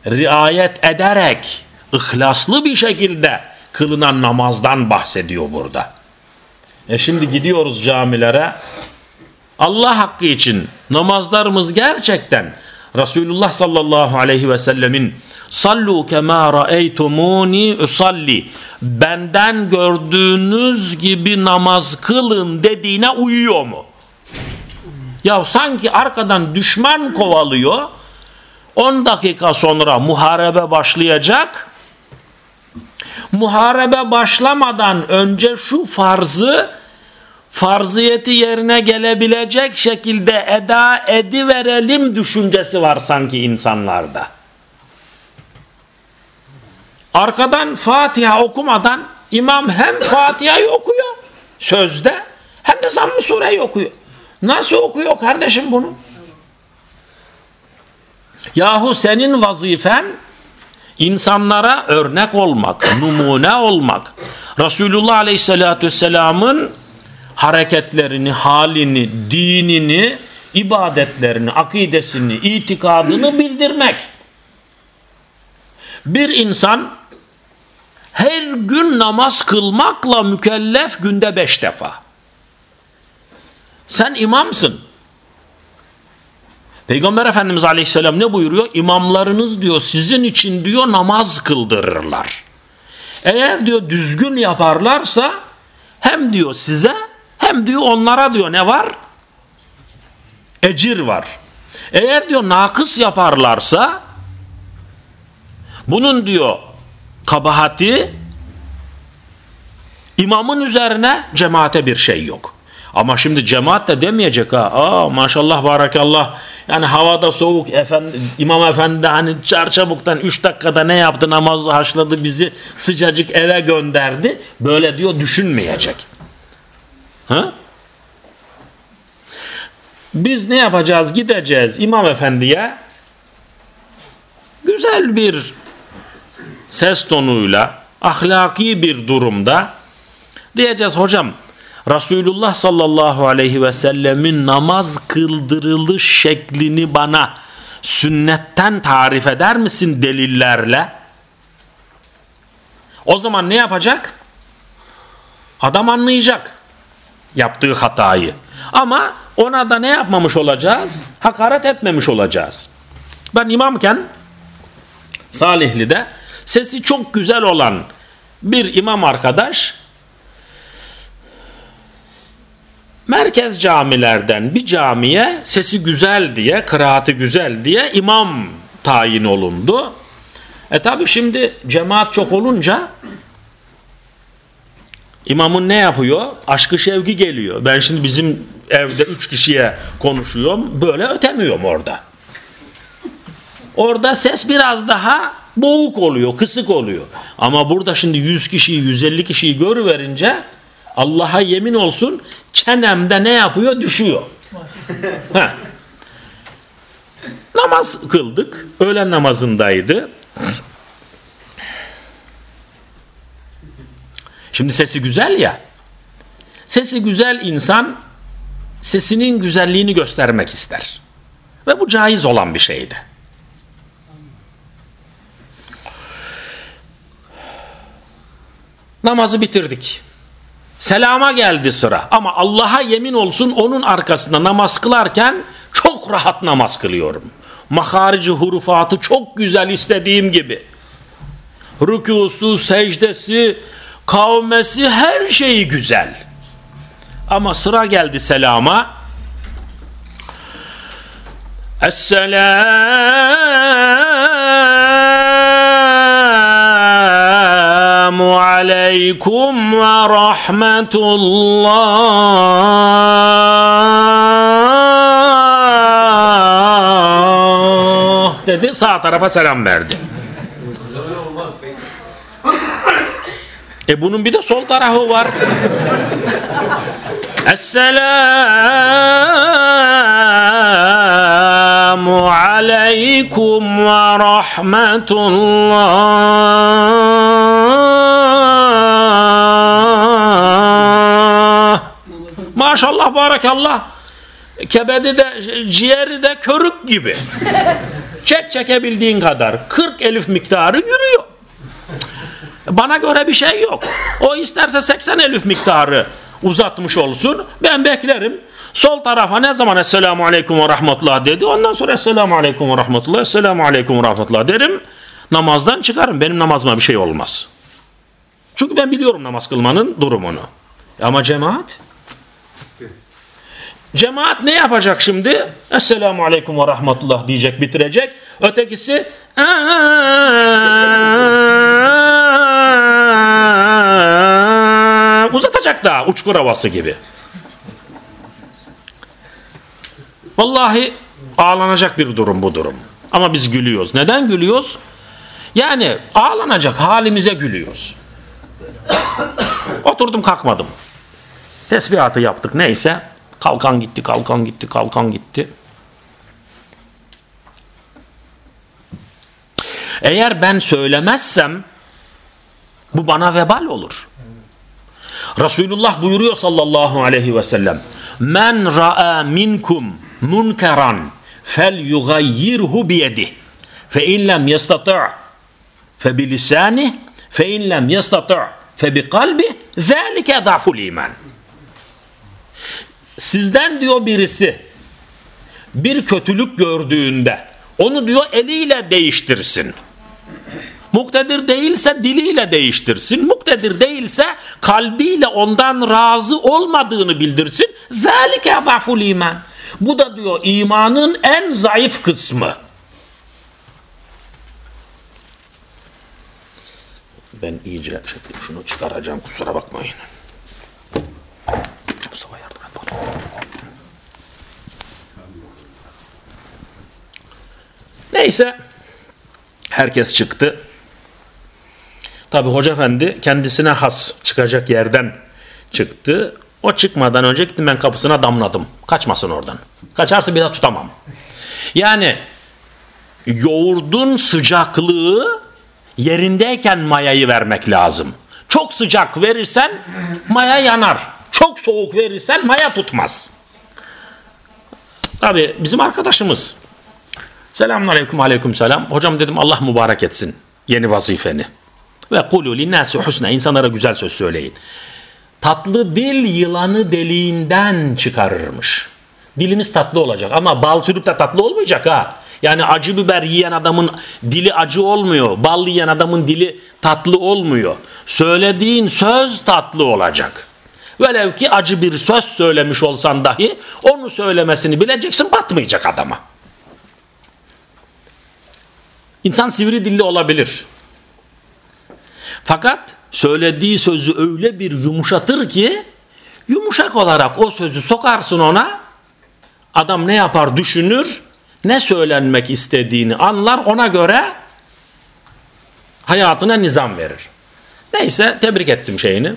[SPEAKER 1] riayet ederek ihlaslı bir şekilde kılınan namazdan bahsediyor burada. E şimdi gidiyoruz camilere Allah hakkı için namazlarımız gerçekten Resulullah sallallahu aleyhi ve sellemin sallu kema ra'eytumuni usalli benden gördüğünüz gibi namaz kılın dediğine uyuyor mu? Ya sanki arkadan düşman kovalıyor. 10 dakika sonra muharebe başlayacak. Muharebe başlamadan önce şu farzı farziyeti yerine gelebilecek şekilde eda ediverelim düşüncesi var sanki insanlarda. Arkadan Fatiha okumadan imam hem Fatiha'yı okuyor sözde hem de zamm-ı sureyi okuyor. Nasıl okuyor kardeşim bunu? Yahu senin vazifen insanlara örnek olmak, numune olmak. Resulullah Aleyhisselatü Vesselam'ın hareketlerini, halini, dinini, ibadetlerini, akidesini, itikadını bildirmek. Bir insan her gün namaz kılmakla mükellef günde beş defa. Sen imamsın. Peygamber Efendimiz Aleyhisselam ne buyuruyor? İmamlarınız diyor sizin için diyor namaz kıldırırlar. Eğer diyor düzgün yaparlarsa hem diyor size hem diyor onlara diyor ne var? Ecir var. Eğer diyor nakıs yaparlarsa bunun diyor kabahati imamın üzerine cemaate bir şey yok. Ama şimdi cemaat de demeyecek ha. Aa maşallah barakallah. Yani havada soğuk efendi, imam efendi hani çarçabuktan 3 dakikada ne yaptı namazı haşladı bizi sıcacık eve gönderdi. Böyle diyor düşünmeyecek. Ha? Biz ne yapacağız? Gideceğiz imam efendiye güzel bir ses tonuyla ahlaki bir durumda diyeceğiz hocam Resulullah sallallahu aleyhi ve sellemin namaz kıldırılış şeklini bana sünnetten tarif eder misin delillerle? O zaman ne yapacak? Adam anlayacak yaptığı hatayı. Ama ona da ne yapmamış olacağız? Hakaret etmemiş olacağız. Ben imamken Salihli'de sesi çok güzel olan bir imam arkadaş merkez camilerden bir camiye sesi güzel diye, kıraati güzel diye imam tayin olundu. E tabi şimdi cemaat çok olunca imamın ne yapıyor? Aşkı şevki geliyor. Ben şimdi bizim evde üç kişiye konuşuyorum. Böyle ötemiyorum orada. Orada ses biraz daha boğuk oluyor, kısık oluyor. Ama burada şimdi 100 kişiyi, 150 kişiyi görüverince Allah'a yemin olsun çenemde ne yapıyor? Düşüyor. Namaz kıldık. Öğlen namazındaydı. Şimdi sesi güzel ya. Sesi güzel insan sesinin güzelliğini göstermek ister. Ve bu caiz olan bir şeydi. Namazı bitirdik. Selama geldi sıra. Ama Allah'a yemin olsun onun arkasında namaz kılarken çok rahat namaz kılıyorum. Maharici hurufatı çok güzel istediğim gibi. Rükusu, secdesi, kavmesi her şeyi güzel. Ama sıra geldi selama. Esselamu aleykum ve rahmetullah dedi sağ tarafa selam verdi. E bunun bir de sol tarafı var. Esselamu aleykum ve rahmetullah. Maşallah barakallah. Kebedi de ciğeri de körük gibi. Çek çekebildiğin kadar. 40 elif miktarı yürüyor. Bana göre bir şey yok. O isterse 80 elif miktarı uzatmış olsun. Ben beklerim. Sol tarafa ne zaman Esselamu Aleyküm ve Rahmetullah dedi. Ondan sonra Esselamu Aleyküm ve Rahmetullah, Esselamu Aleyküm ve Rahmetullah derim. Namazdan çıkarım. Benim namazıma bir şey olmaz. Çünkü ben biliyorum namaz kılmanın durumunu. Ama cemaat? Cemaat ne yapacak şimdi? Esselamu Aleyküm ve Rahmetullah diyecek, bitirecek. Ötekisi uzatacak da uçkur havası gibi. Vallahi ağlanacak bir durum bu durum. Ama biz gülüyoruz. Neden gülüyoruz? Yani ağlanacak halimize gülüyoruz. Oturdum kalkmadım. Tesbihatı yaptık neyse. Kalkan gitti, kalkan gitti, kalkan gitti. Eğer ben söylemezsem bu bana vebal olur. Resulullah buyuruyor sallallahu aleyhi ve sellem Men ra'a minkum munkaran fel yugayyirhu biyedih fe in lem yestati' fe bilisanih fe in lem yestati' fe bi kalbi zalike da'ful iman sizden diyor birisi bir kötülük gördüğünde onu diyor eliyle değiştirsin. Muktedir değilse diliyle değiştirsin. Muktedir değilse kalbiyle ondan razı olmadığını bildirsin. Zalike zaful iman. Bu da diyor imanın en zayıf kısmı. Ben iyice şunu çıkaracağım kusura bakmayın. Mustafa yardım et bana. Neyse herkes çıktı. Tabi Hoca Efendi kendisine has çıkacak yerden çıktı. O çıkmadan önce gittim ben kapısına damladım. Kaçmasın oradan. Kaçarsa bir daha tutamam. Yani yoğurdun sıcaklığı yerindeyken mayayı vermek lazım. Çok sıcak verirsen maya yanar. Çok soğuk verirsen maya tutmaz. Tabi bizim arkadaşımız. Selamun aleyküm aleyküm selam. Hocam dedim Allah mübarek etsin yeni vazifeni. Ve kulu linnâsi husna. insanlara güzel söz söyleyin. Tatlı dil yılanı deliğinden çıkarırmış. Dilimiz tatlı olacak ama bal sürüp de tatlı olmayacak ha. Yani acı biber yiyen adamın dili acı olmuyor. Bal yiyen adamın dili tatlı olmuyor. Söylediğin söz tatlı olacak. Velev ki acı bir söz söylemiş olsan dahi onu söylemesini bileceksin batmayacak adama. İnsan sivri dilli olabilir. Fakat söylediği sözü öyle bir yumuşatır ki Yumuşak olarak o sözü sokarsın ona. Adam ne yapar düşünür. Ne söylenmek istediğini anlar. Ona göre hayatına nizam verir. Neyse tebrik ettim şeyini.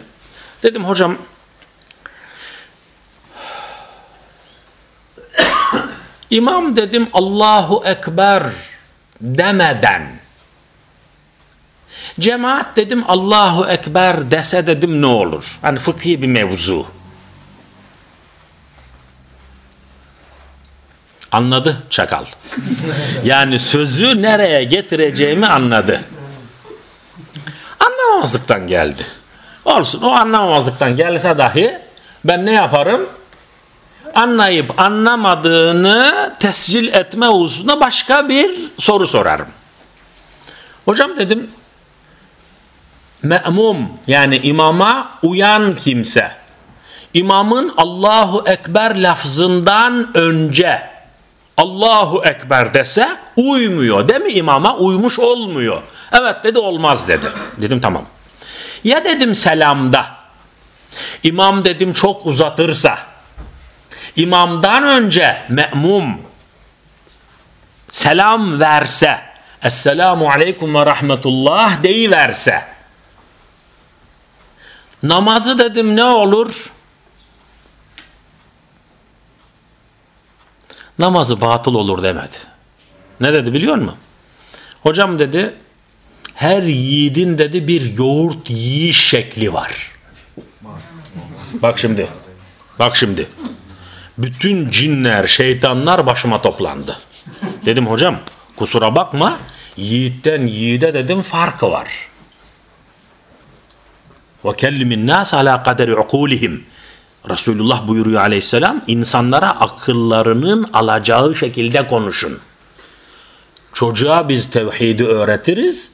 [SPEAKER 1] Dedim hocam İmam dedim Allahu Ekber demeden cemaat dedim Allahu Ekber dese dedim ne olur? Hani fıkhi bir mevzu. Anladı çakal. Yani sözü nereye getireceğimi anladı. Anlamamazlıktan geldi. Olsun o anlamamazlıktan gelse dahi ben ne yaparım? Anlayıp anlamadığını tescil etme hususunda başka bir soru sorarım. Hocam dedim me'mum yani imama uyan kimse imamın Allahu Ekber lafzından önce Allahu Ekber dese uymuyor değil mi imama? Uymuş olmuyor. Evet dedi olmaz dedi. Dedim tamam. Ya dedim selamda imam dedim çok uzatırsa imamdan önce me'mum selam verse Esselamu Aleyküm ve Rahmetullah deyiverse namazı dedim ne olur? Namazı batıl olur demedi. Ne dedi biliyor musun? Hocam dedi her yiğidin dedi bir yoğurt yiyiş şekli var. Bak şimdi. Bak şimdi. Bütün cinler, şeytanlar başıma toplandı. Dedim hocam kusura bakma yiğitten yiğide dedim farkı var. Kellimin nas ala kaderi ukulihim. Resulullah buyuruyor aleyhisselam insanlara akıllarının alacağı şekilde konuşun. Çocuğa biz tevhidi öğretiriz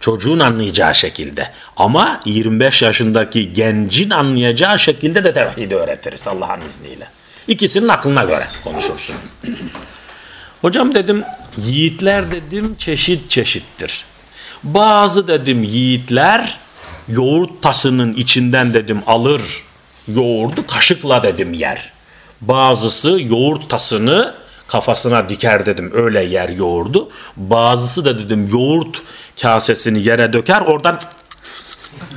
[SPEAKER 1] çocuğun anlayacağı şekilde ama 25 yaşındaki gencin anlayacağı şekilde de tevhidi öğretiriz Allah'ın izniyle. İkisinin aklına göre konuşursun. Hocam dedim yiğitler dedim çeşit çeşittir. Bazı dedim yiğitler yoğurt tasının içinden dedim alır yoğurdu kaşıkla dedim yer. Bazısı yoğurt tasını kafasına diker dedim öyle yer yoğurdu. Bazısı da dedim yoğurt kasesini yere döker oradan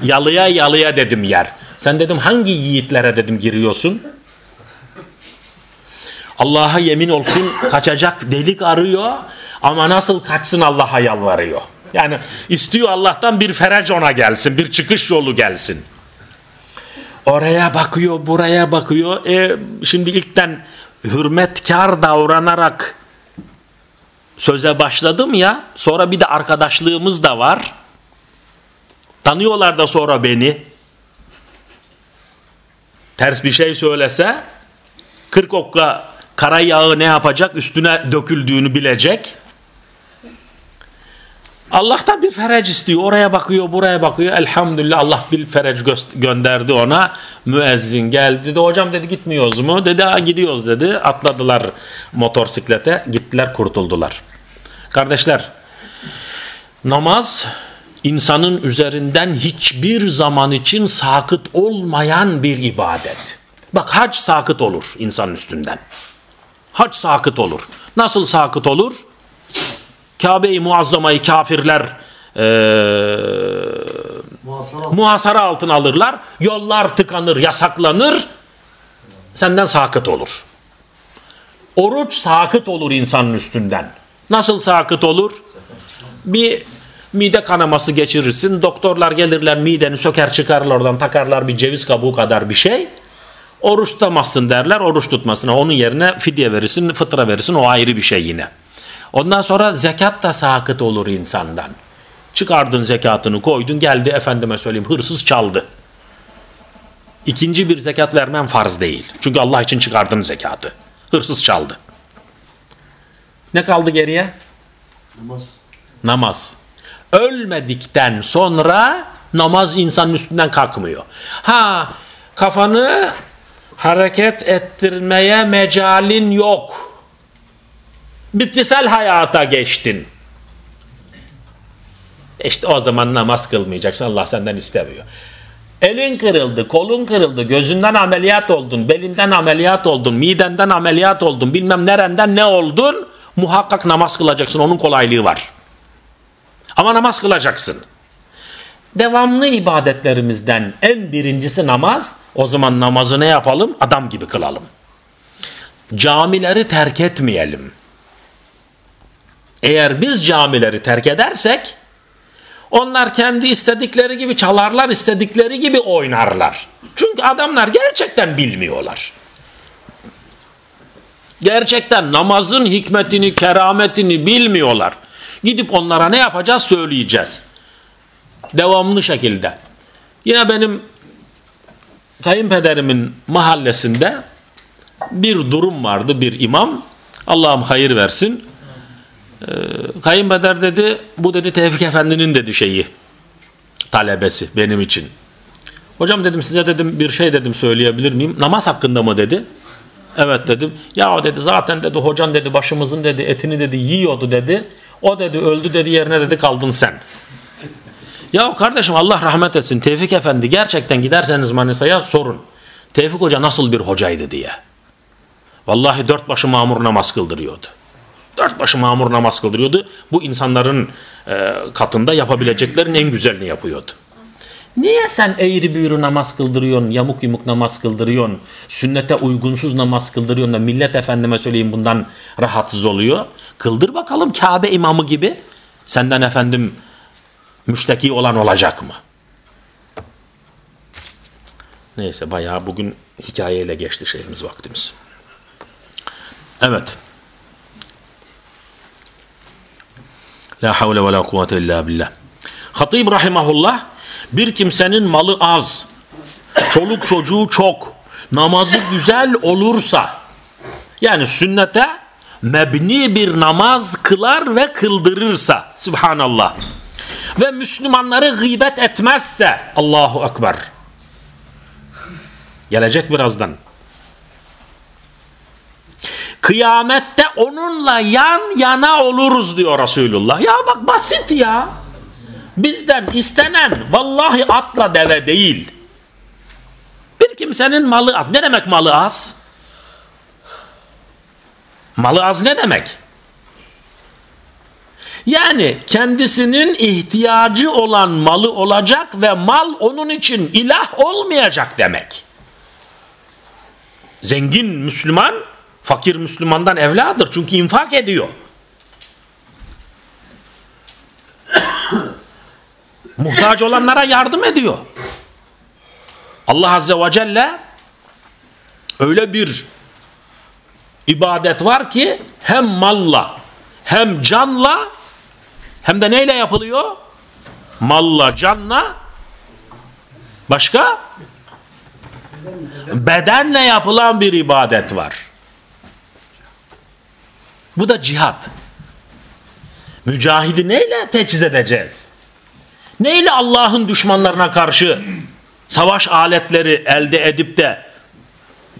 [SPEAKER 1] yalıya yalıya dedim yer. Sen dedim hangi yiğitlere dedim giriyorsun? Allah'a yemin olsun kaçacak delik arıyor ama nasıl kaçsın Allah'a yalvarıyor. Yani istiyor Allah'tan bir ferec ona gelsin, bir çıkış yolu gelsin. Oraya bakıyor, buraya bakıyor. E, şimdi ilkten hürmetkar davranarak söze başladım ya. Sonra bir de arkadaşlığımız da var. Tanıyorlar da sonra beni. Ters bir şey söylese 40 okka kara yağı ne yapacak üstüne döküldüğünü bilecek. Allah'tan bir ferec istiyor. Oraya bakıyor, buraya bakıyor. Elhamdülillah Allah bir ferec gönderdi ona. Müezzin geldi dedi. Hocam dedi gitmiyoruz mu? Dedi ha gidiyoruz dedi. Atladılar motosiklete. Gittiler kurtuldular. Kardeşler namaz insanın üzerinden hiçbir zaman için sakıt olmayan bir ibadet. Bak hac sakıt olur insanın üstünden. Hac sakıt olur. Nasıl sakıt olur? Kabe-i Muazzama'yı kafirler e, muhasara. muhasara altına alırlar. Yollar tıkanır, yasaklanır. Senden sakıt olur. Oruç sakıt olur insanın üstünden. Nasıl sakıt olur? Bir mide kanaması geçirirsin. Doktorlar gelirler mideni söker çıkarırlar oradan takarlar bir ceviz kabuğu kadar bir şey. Oruç tutamazsın derler oruç tutmasın. Onun yerine fidye verirsin fıtra verirsin o ayrı bir şey yine. Ondan sonra zekat da sakıt olur insandan. Çıkardın zekatını koydun geldi efendime söyleyeyim hırsız çaldı. İkinci bir zekat vermen farz değil. Çünkü Allah için çıkardın zekatı. Hırsız çaldı. Ne kaldı geriye?
[SPEAKER 2] Namaz.
[SPEAKER 1] Namaz. Ölmedikten sonra namaz insanın üstünden kalkmıyor. Ha kafanı hareket ettirmeye mecalin yok. Bitkisel hayata geçtin. İşte o zaman namaz kılmayacaksın. Allah senden istemiyor. Elin kırıldı, kolun kırıldı, gözünden ameliyat oldun, belinden ameliyat oldun, midenden ameliyat oldun, bilmem nereden ne oldun, muhakkak namaz kılacaksın. Onun kolaylığı var. Ama namaz kılacaksın. Devamlı ibadetlerimizden en birincisi namaz. O zaman namazı ne yapalım? Adam gibi kılalım. Camileri terk etmeyelim. Eğer biz camileri terk edersek onlar kendi istedikleri gibi çalarlar, istedikleri gibi oynarlar. Çünkü adamlar gerçekten bilmiyorlar. Gerçekten namazın hikmetini, kerametini bilmiyorlar. Gidip onlara ne yapacağız söyleyeceğiz. Devamlı şekilde. Yine benim kayınpederimin mahallesinde bir durum vardı bir imam. Allah'ım hayır versin. Ee, kayınpeder dedi bu dedi Tevfik Efendi'nin dedi şeyi talebesi benim için. Hocam dedim size dedim bir şey dedim söyleyebilir miyim? Namaz hakkında mı dedi. Evet dedim. Ya dedi zaten dedi hocan dedi başımızın dedi etini dedi yiyordu dedi. O dedi öldü dedi yerine dedi kaldın sen. Ya kardeşim Allah rahmet etsin Tevfik Efendi gerçekten giderseniz Manisa'ya sorun. Tevfik Hoca nasıl bir hocaydı diye. Vallahi dört başı mamur namaz kıldırıyordu. Dört başı mamur namaz kıldırıyordu. Bu insanların e, katında yapabileceklerin en güzelini yapıyordu. Niye sen eğri büğrü namaz kıldırıyorsun, yamuk yumuk namaz kıldırıyorsun, sünnete uygunsuz namaz kıldırıyorsun da millet efendime söyleyeyim bundan rahatsız oluyor? Kıldır bakalım Kabe imamı gibi. Senden efendim müşteki olan olacak mı? Neyse bayağı bugün hikayeyle geçti şeyimiz vaktimiz. Evet. La havle ve la kuvvete illa billah. Hatib rahimahullah bir kimsenin malı az, çoluk çocuğu çok, namazı güzel olursa yani sünnete mebni bir namaz kılar ve kıldırırsa subhanallah. Ve Müslümanları gıybet etmezse Allahu Ekber. Gelecek birazdan kıyamette onunla yan yana oluruz diyor Resulullah. Ya bak basit ya. Bizden istenen vallahi atla deve değil. Bir kimsenin malı az. Ne demek malı az? Malı az ne demek? Yani kendisinin ihtiyacı olan malı olacak ve mal onun için ilah olmayacak demek. Zengin Müslüman fakir Müslümandan evladır çünkü infak ediyor. Muhtaç olanlara yardım ediyor. Allah Azze ve Celle öyle bir ibadet var ki hem malla hem canla hem de neyle yapılıyor? Malla, canla başka? Bedenle yapılan bir ibadet var. Bu da cihat. Mücahidi neyle teçhiz edeceğiz? Neyle Allah'ın düşmanlarına karşı savaş aletleri elde edip de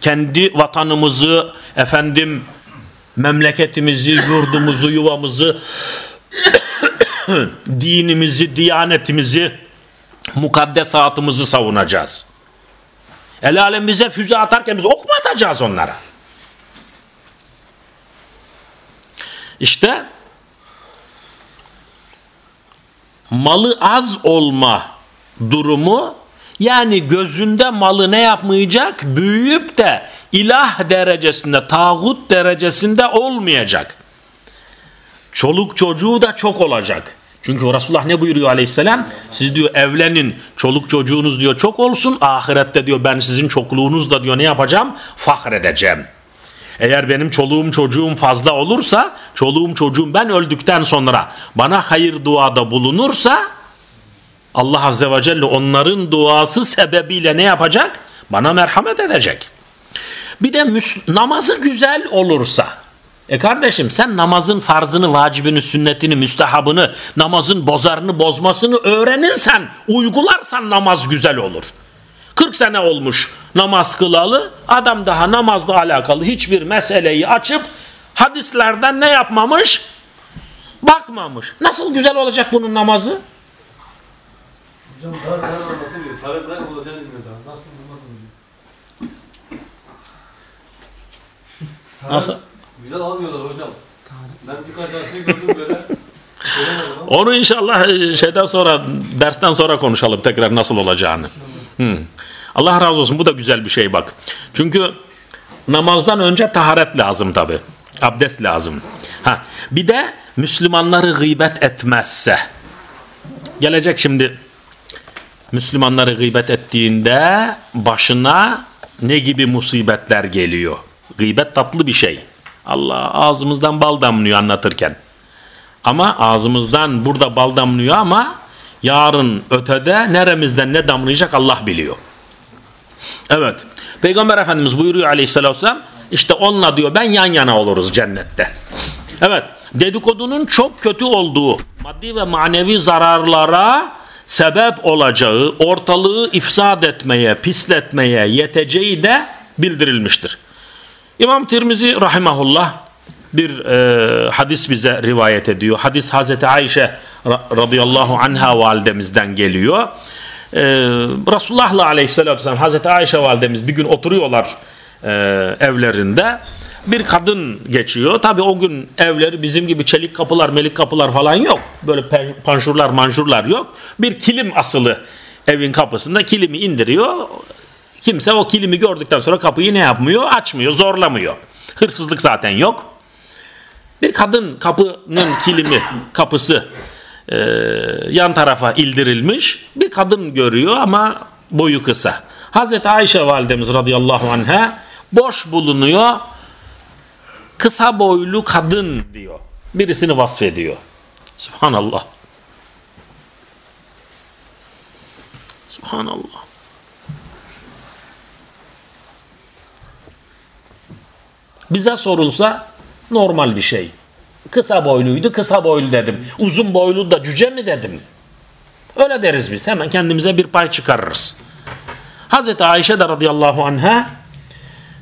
[SPEAKER 1] kendi vatanımızı, efendim memleketimizi, yurdumuzu, yuvamızı dinimizi, diyanetimizi, mukaddesatımızı savunacağız. El alem füze atarken biz ok mu atacağız onlara? İşte malı az olma durumu yani gözünde malı ne yapmayacak? Büyüyüp de ilah derecesinde, tağut derecesinde olmayacak. Çoluk çocuğu da çok olacak. Çünkü Resulullah ne buyuruyor aleyhisselam? Siz diyor evlenin, çoluk çocuğunuz diyor çok olsun. Ahirette diyor ben sizin çokluğunuzla diyor ne yapacağım? Fahredeceğim. Eğer benim çoluğum çocuğum fazla olursa, çoluğum çocuğum ben öldükten sonra bana hayır duada bulunursa Allah Azze ve Celle onların duası sebebiyle ne yapacak? Bana merhamet edecek. Bir de namazı güzel olursa, e kardeşim sen namazın farzını, vacibini, sünnetini, müstehabını, namazın bozarını, bozmasını öğrenirsen, uygularsan namaz güzel olur. 40 sene olmuş namaz kılalı, adam daha namazla alakalı hiçbir meseleyi açıp hadislerden ne yapmamış? Bakmamış. Nasıl güzel olacak bunun namazı?
[SPEAKER 2] Hocam dar dar olması gerekiyor.
[SPEAKER 3] Talepler olacağını bilmiyor daha. Nasıl bulmadın hocam?
[SPEAKER 1] Nasıl?
[SPEAKER 3] Güzel almıyorlar hocam. Ben birkaç dersini gördüm böyle.
[SPEAKER 1] Onu inşallah e, şeyden sonra dersten sonra konuşalım tekrar nasıl olacağını. Hı. Allah razı olsun bu da güzel bir şey bak. Çünkü namazdan önce taharet lazım tabi. Abdest lazım. Ha, bir de Müslümanları gıybet etmezse. Gelecek şimdi Müslümanları gıybet ettiğinde başına ne gibi musibetler geliyor. Gıybet tatlı bir şey. Allah ağzımızdan bal damlıyor anlatırken. Ama ağzımızdan burada bal damlıyor ama yarın ötede neremizden ne damlayacak Allah biliyor. Evet. Peygamber Efendimiz buyuruyor aleyhissalatü vesselam işte onunla diyor ben yan yana oluruz cennette. Evet. Dedikodunun çok kötü olduğu maddi ve manevi zararlara sebep olacağı, ortalığı ifsad etmeye, pisletmeye yeteceği de bildirilmiştir. İmam Tirmizi rahimahullah bir e, hadis bize rivayet ediyor. Hadis Hazreti Ayşe ra- radıyallahu anha validemizden geliyor. E, Resulullah'la aleyhissalatü vesselam Hazreti Ayşe validemiz bir gün oturuyorlar e, evlerinde. Bir kadın geçiyor. Tabi o gün evleri bizim gibi çelik kapılar, melik kapılar falan yok. Böyle panjurlar, manjurlar yok. Bir kilim asılı evin kapısında kilimi indiriyor. Kimse o kilimi gördükten sonra kapıyı ne yapmıyor? Açmıyor, zorlamıyor. Hırsızlık zaten yok. Bir kadın kapının kilimi, kapısı e, yan tarafa ildirilmiş. Bir kadın görüyor ama boyu kısa. Hazreti Ayşe validemiz radıyallahu anha boş bulunuyor. Kısa boylu kadın diyor. Birisini vasfediyor. Subhanallah. Subhanallah. Bize sorulsa normal bir şey. Kısa boyluydu, kısa boylu dedim. Uzun boylu da cüce mi dedim. Öyle deriz biz. Hemen kendimize bir pay çıkarırız. Hazreti Ayşe de radıyallahu anha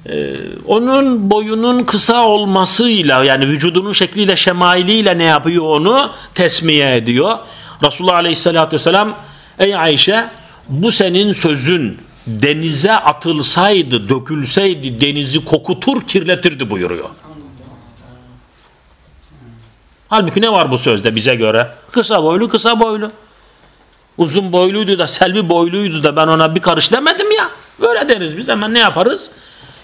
[SPEAKER 1] e, onun boyunun kısa olmasıyla yani vücudunun şekliyle şemailiyle ne yapıyor onu tesmiye ediyor. Resulullah aleyhissalatü vesselam ey Ayşe bu senin sözün denize atılsaydı dökülseydi denizi kokutur kirletirdi buyuruyor. Halbuki ne var bu sözde bize göre? Kısa boylu kısa boylu. Uzun boyluydu da selvi boyluydu da ben ona bir karış demedim ya. Böyle deriz biz hemen ne yaparız?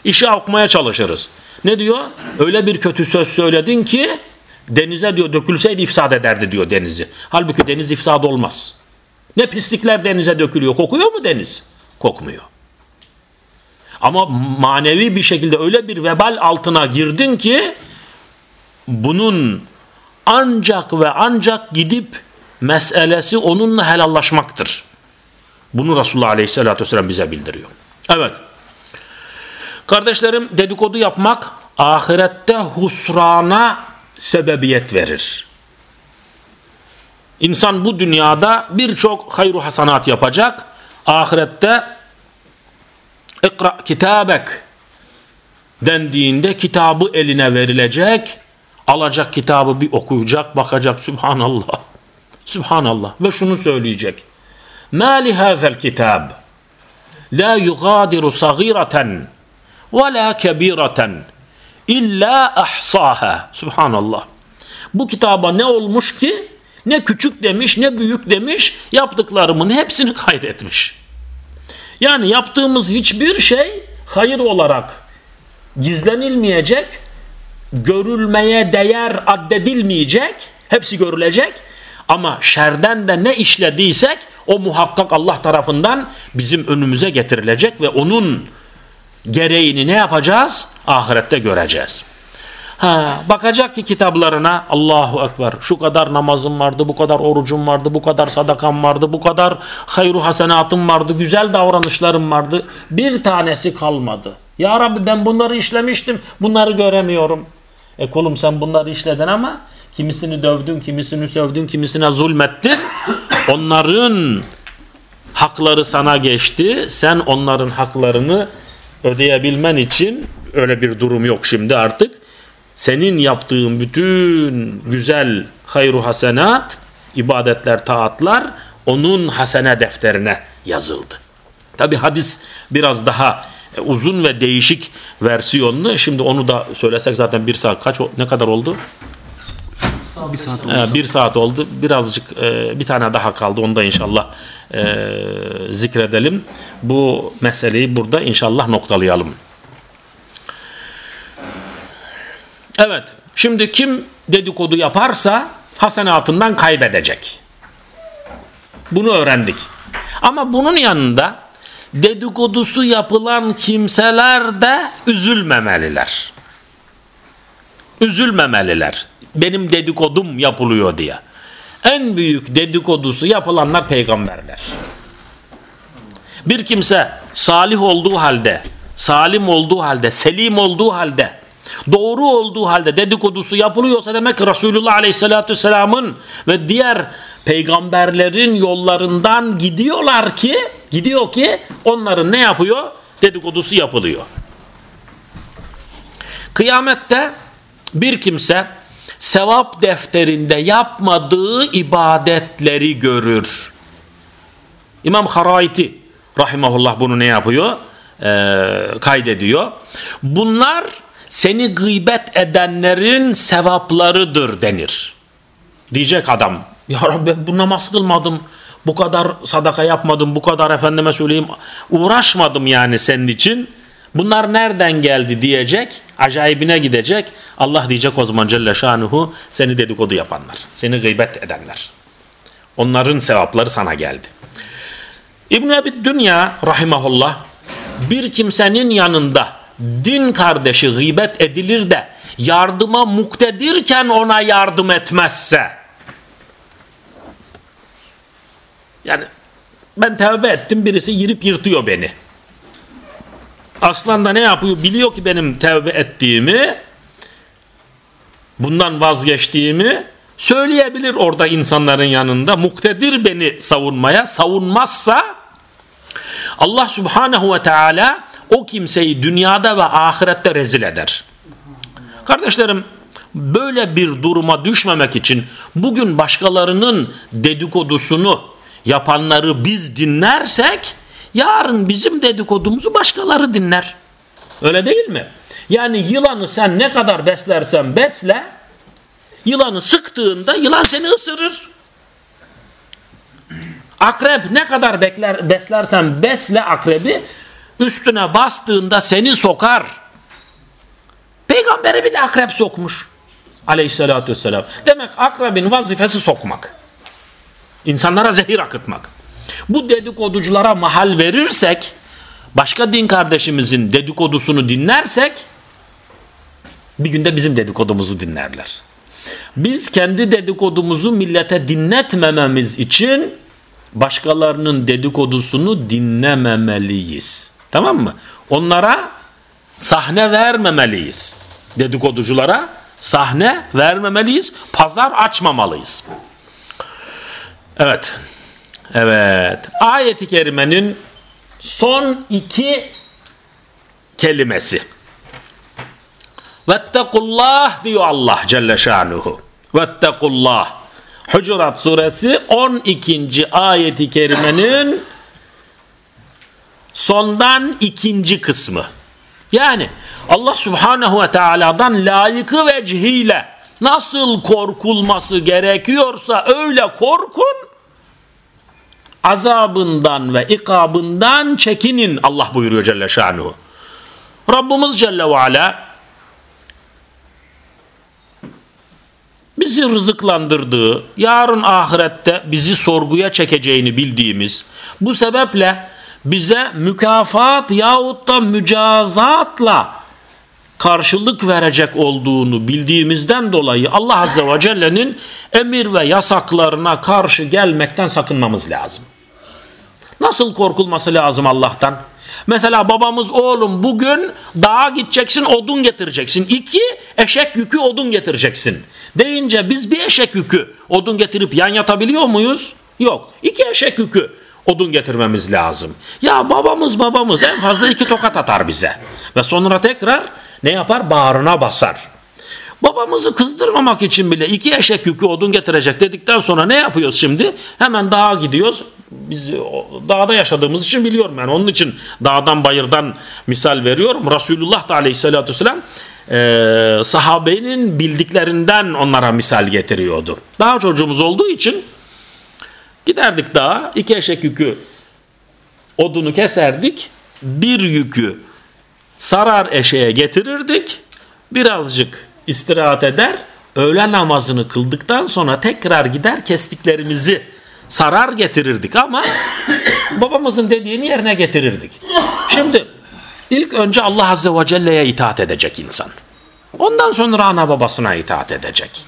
[SPEAKER 1] İşi okumaya çalışırız. Ne diyor? Öyle bir kötü söz söyledin ki denize diyor dökülseydi ifsad ederdi diyor denizi. Halbuki deniz ifsad olmaz. Ne pislikler denize dökülüyor. Kokuyor mu deniz? Kokmuyor. Ama manevi bir şekilde öyle bir vebal altına girdin ki bunun ancak ve ancak gidip meselesi onunla helallaşmaktır. Bunu Resulullah Aleyhisselatü Vesselam bize bildiriyor. Evet. Kardeşlerim dedikodu yapmak ahirette husrana sebebiyet verir. İnsan bu dünyada birçok hayru hasanat yapacak. Ahirette ikra kitabek dendiğinde kitabı eline verilecek. Alacak kitabı bir okuyacak, bakacak Subhanallah. Subhanallah. Ve şunu söyleyecek. Hazel kitab la yugadiru sagireten ve la kebireten illa ahsaha. Subhanallah. Bu kitaba ne olmuş ki? Ne küçük demiş, ne büyük demiş. Yaptıklarımın hepsini kaydetmiş. Yani yaptığımız hiçbir şey hayır olarak gizlenilmeyecek, görülmeye değer addedilmeyecek, hepsi görülecek. Ama şerden de ne işlediysek o muhakkak Allah tarafından bizim önümüze getirilecek ve onun gereğini ne yapacağız? Ahirette göreceğiz. Ha, bakacak ki kitaplarına Allahu Ekber şu kadar namazım vardı, bu kadar orucum vardı, bu kadar sadakam vardı, bu kadar hayru hasenatım vardı, güzel davranışlarım vardı. Bir tanesi kalmadı. Ya Rabbi ben bunları işlemiştim, bunları göremiyorum. E kulum sen bunları işledin ama kimisini dövdün, kimisini sövdün, kimisine zulmettin. Onların hakları sana geçti. Sen onların haklarını ödeyebilmen için öyle bir durum yok şimdi artık. Senin yaptığın bütün güzel hayru hasenat, ibadetler, taatlar onun hasene defterine yazıldı. Tabi hadis biraz daha e, uzun ve değişik versiyonlu. Şimdi onu da söylesek zaten bir saat kaç ne kadar oldu?
[SPEAKER 4] Bir saat oldu.
[SPEAKER 1] Ee, bir saat oldu. Birazcık e, bir tane daha kaldı. Onu da inşallah e, zikredelim. Bu meseleyi burada inşallah noktalayalım. Evet. Şimdi kim dedikodu yaparsa hasenatından kaybedecek. Bunu öğrendik. Ama bunun yanında dedikodusu yapılan kimseler de üzülmemeliler. Üzülmemeliler. Benim dedikodum yapılıyor diye. En büyük dedikodusu yapılanlar peygamberler. Bir kimse salih olduğu halde, salim olduğu halde, selim olduğu halde, doğru olduğu halde dedikodusu yapılıyorsa demek Resulullah Aleyhisselatü Vesselam'ın ve diğer peygamberlerin yollarından gidiyorlar ki gidiyor ki onların ne yapıyor? Dedikodusu yapılıyor. Kıyamette bir kimse sevap defterinde yapmadığı ibadetleri görür. İmam Haraiti rahimahullah bunu ne yapıyor? Ee, kaydediyor. Bunlar seni gıybet edenlerin sevaplarıdır denir. Diyecek adam ya Rabbi bu namaz kılmadım. Bu kadar sadaka yapmadım. Bu kadar efendime söyleyeyim uğraşmadım yani senin için. Bunlar nereden geldi diyecek. Acayibine gidecek. Allah diyecek o zaman Celle Şanuhu seni dedikodu yapanlar. Seni gıybet edenler. Onların sevapları sana geldi. İbn-i Ebi Dünya rahimahullah bir kimsenin yanında din kardeşi gıybet edilir de yardıma muktedirken ona yardım etmezse yani ben tevbe ettim birisi yirip yırtıyor beni. Aslan da ne yapıyor? Biliyor ki benim tevbe ettiğimi bundan vazgeçtiğimi söyleyebilir orada insanların yanında. Muktedir beni savunmaya. Savunmazsa Allah subhanehu ve teala o kimseyi dünyada ve ahirette rezil eder. Kardeşlerim böyle bir duruma düşmemek için bugün başkalarının dedikodusunu yapanları biz dinlersek yarın bizim dedikodumuzu başkaları dinler. Öyle değil mi? Yani yılanı sen ne kadar beslersen besle yılanı sıktığında yılan seni ısırır. Akrep ne kadar bekler, beslersen besle akrebi üstüne bastığında seni sokar. Peygamberi bile akrep sokmuş. Aleyhissalatü vesselam. Demek akrebin vazifesi sokmak. İnsanlara zehir akıtmak. Bu dedikoduculara mahal verirsek, başka din kardeşimizin dedikodusunu dinlersek, bir günde bizim dedikodumuzu dinlerler. Biz kendi dedikodumuzu millete dinletmememiz için başkalarının dedikodusunu dinlememeliyiz. Tamam mı? Onlara sahne vermemeliyiz. Dedikoduculara sahne vermemeliyiz. Pazar açmamalıyız. Evet. Evet. Ayet-i kerimenin son iki kelimesi. Vettekullah diyor Allah Celle Şanuhu. Vettekullah. Hucurat suresi 12. ayeti kerimenin sondan ikinci kısmı. Yani Allah subhanehu ve teala'dan layıkı vecihiyle nasıl korkulması gerekiyorsa öyle korkun azabından ve ikabından çekinin Allah buyuruyor Celle Şanuhu. Rabbimiz Celle ve Ala bizi rızıklandırdığı, yarın ahirette bizi sorguya çekeceğini bildiğimiz, bu sebeple bize mükafat yahut da mücazatla karşılık verecek olduğunu bildiğimizden dolayı Allah Azze ve Celle'nin emir ve yasaklarına karşı gelmekten sakınmamız lazım. Nasıl korkulması lazım Allah'tan? Mesela babamız oğlum bugün dağa gideceksin odun getireceksin. İki eşek yükü odun getireceksin. Deyince biz bir eşek yükü odun getirip yan yatabiliyor muyuz? Yok. İki eşek yükü odun getirmemiz lazım. Ya babamız babamız en fazla iki tokat atar bize. Ve sonra tekrar ne yapar? Bağrına basar. Babamızı kızdırmamak için bile iki eşek yükü odun getirecek dedikten sonra ne yapıyoruz şimdi? Hemen dağa gidiyoruz. biz dağda yaşadığımız için biliyorum yani onun için dağdan bayırdan misal veriyorum. Resulullah da aleyhissalatü vesselam e, sahabenin bildiklerinden onlara misal getiriyordu. Daha çocuğumuz olduğu için giderdik dağa iki eşek yükü odunu keserdik bir yükü sarar eşeğe getirirdik birazcık istirahat eder öğle namazını kıldıktan sonra tekrar gider kestiklerimizi sarar getirirdik ama babamızın dediğini yerine getirirdik. Şimdi ilk önce Allah Azze ve Celle'ye itaat edecek insan. Ondan sonra ana babasına itaat edecek.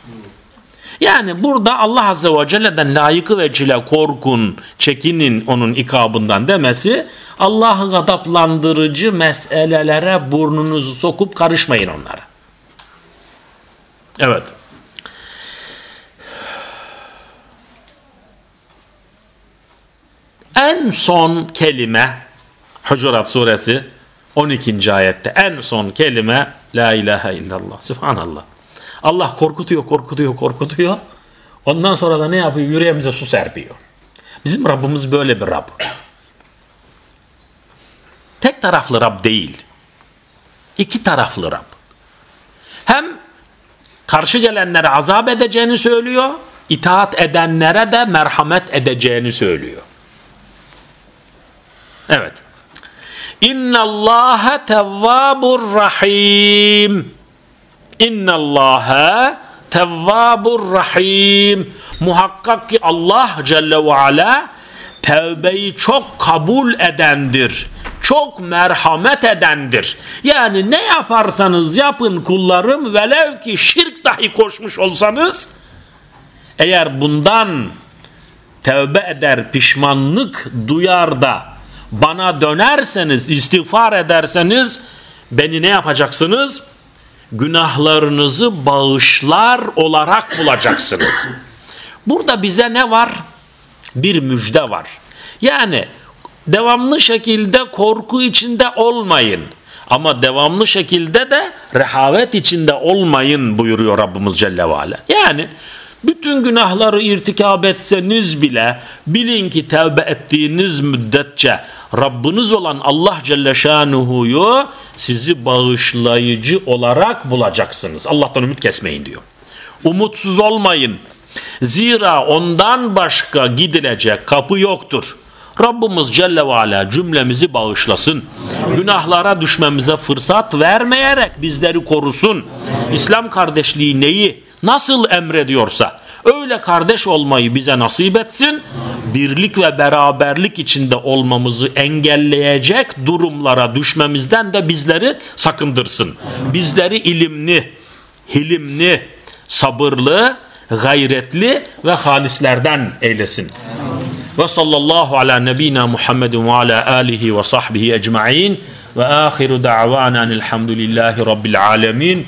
[SPEAKER 1] Yani burada Allah Azze ve Celle'den layıkı ve cile korkun, çekinin onun ikabından demesi Allah'ı gadaplandırıcı meselelere burnunuzu sokup karışmayın onlara. Evet. En son kelime Hucurat suresi 12. ayette en son kelime La ilahe illallah. Subhanallah. Allah korkutuyor, korkutuyor, korkutuyor. Ondan sonra da ne yapıyor? Yüreğimize su serpiyor. Bizim Rabbimiz böyle bir Rab. Tek taraflı Rab değil. İki taraflı Rab. Hem karşı gelenlere azap edeceğini söylüyor, itaat edenlere de merhamet edeceğini söylüyor. Evet. İnna Allaha tevvabur rahim. İnna Allaha tevvabur rahim. Muhakkak ki Allah Celle ve Ala tevbeyi çok kabul edendir. Çok merhamet edendir. Yani ne yaparsanız yapın kullarım velev ki şirk dahi koşmuş olsanız eğer bundan tevbe eder pişmanlık duyar da bana dönerseniz istiğfar ederseniz beni ne yapacaksınız? Günahlarınızı bağışlar olarak bulacaksınız. Burada bize ne var? Bir müjde var. Yani devamlı şekilde korku içinde olmayın. Ama devamlı şekilde de rehavet içinde olmayın buyuruyor Rabbimiz Celle ve Ala. Yani bütün günahları irtikab etseniz bile bilin ki tevbe ettiğiniz müddetçe Rabbiniz olan Allah Celle Şanuhu'yu sizi bağışlayıcı olarak bulacaksınız. Allah'tan ümit kesmeyin diyor. Umutsuz olmayın. Zira ondan başka gidilecek kapı yoktur. Rabbimiz Celle ve Ala cümlemizi bağışlasın. Günahlara düşmemize fırsat vermeyerek bizleri korusun. İslam kardeşliği neyi nasıl emrediyorsa öyle kardeş olmayı bize nasip etsin. Birlik ve beraberlik içinde olmamızı engelleyecek durumlara düşmemizden de bizleri sakındırsın. Bizleri ilimli, hilimli, sabırlı, gayretli ve halislerden eylesin. Ve sallallahu ala nebina Muhammedin ve ala alihi ve sahbihi ecma'in ve ahiru da'vana elhamdülillahi rabbil alemin.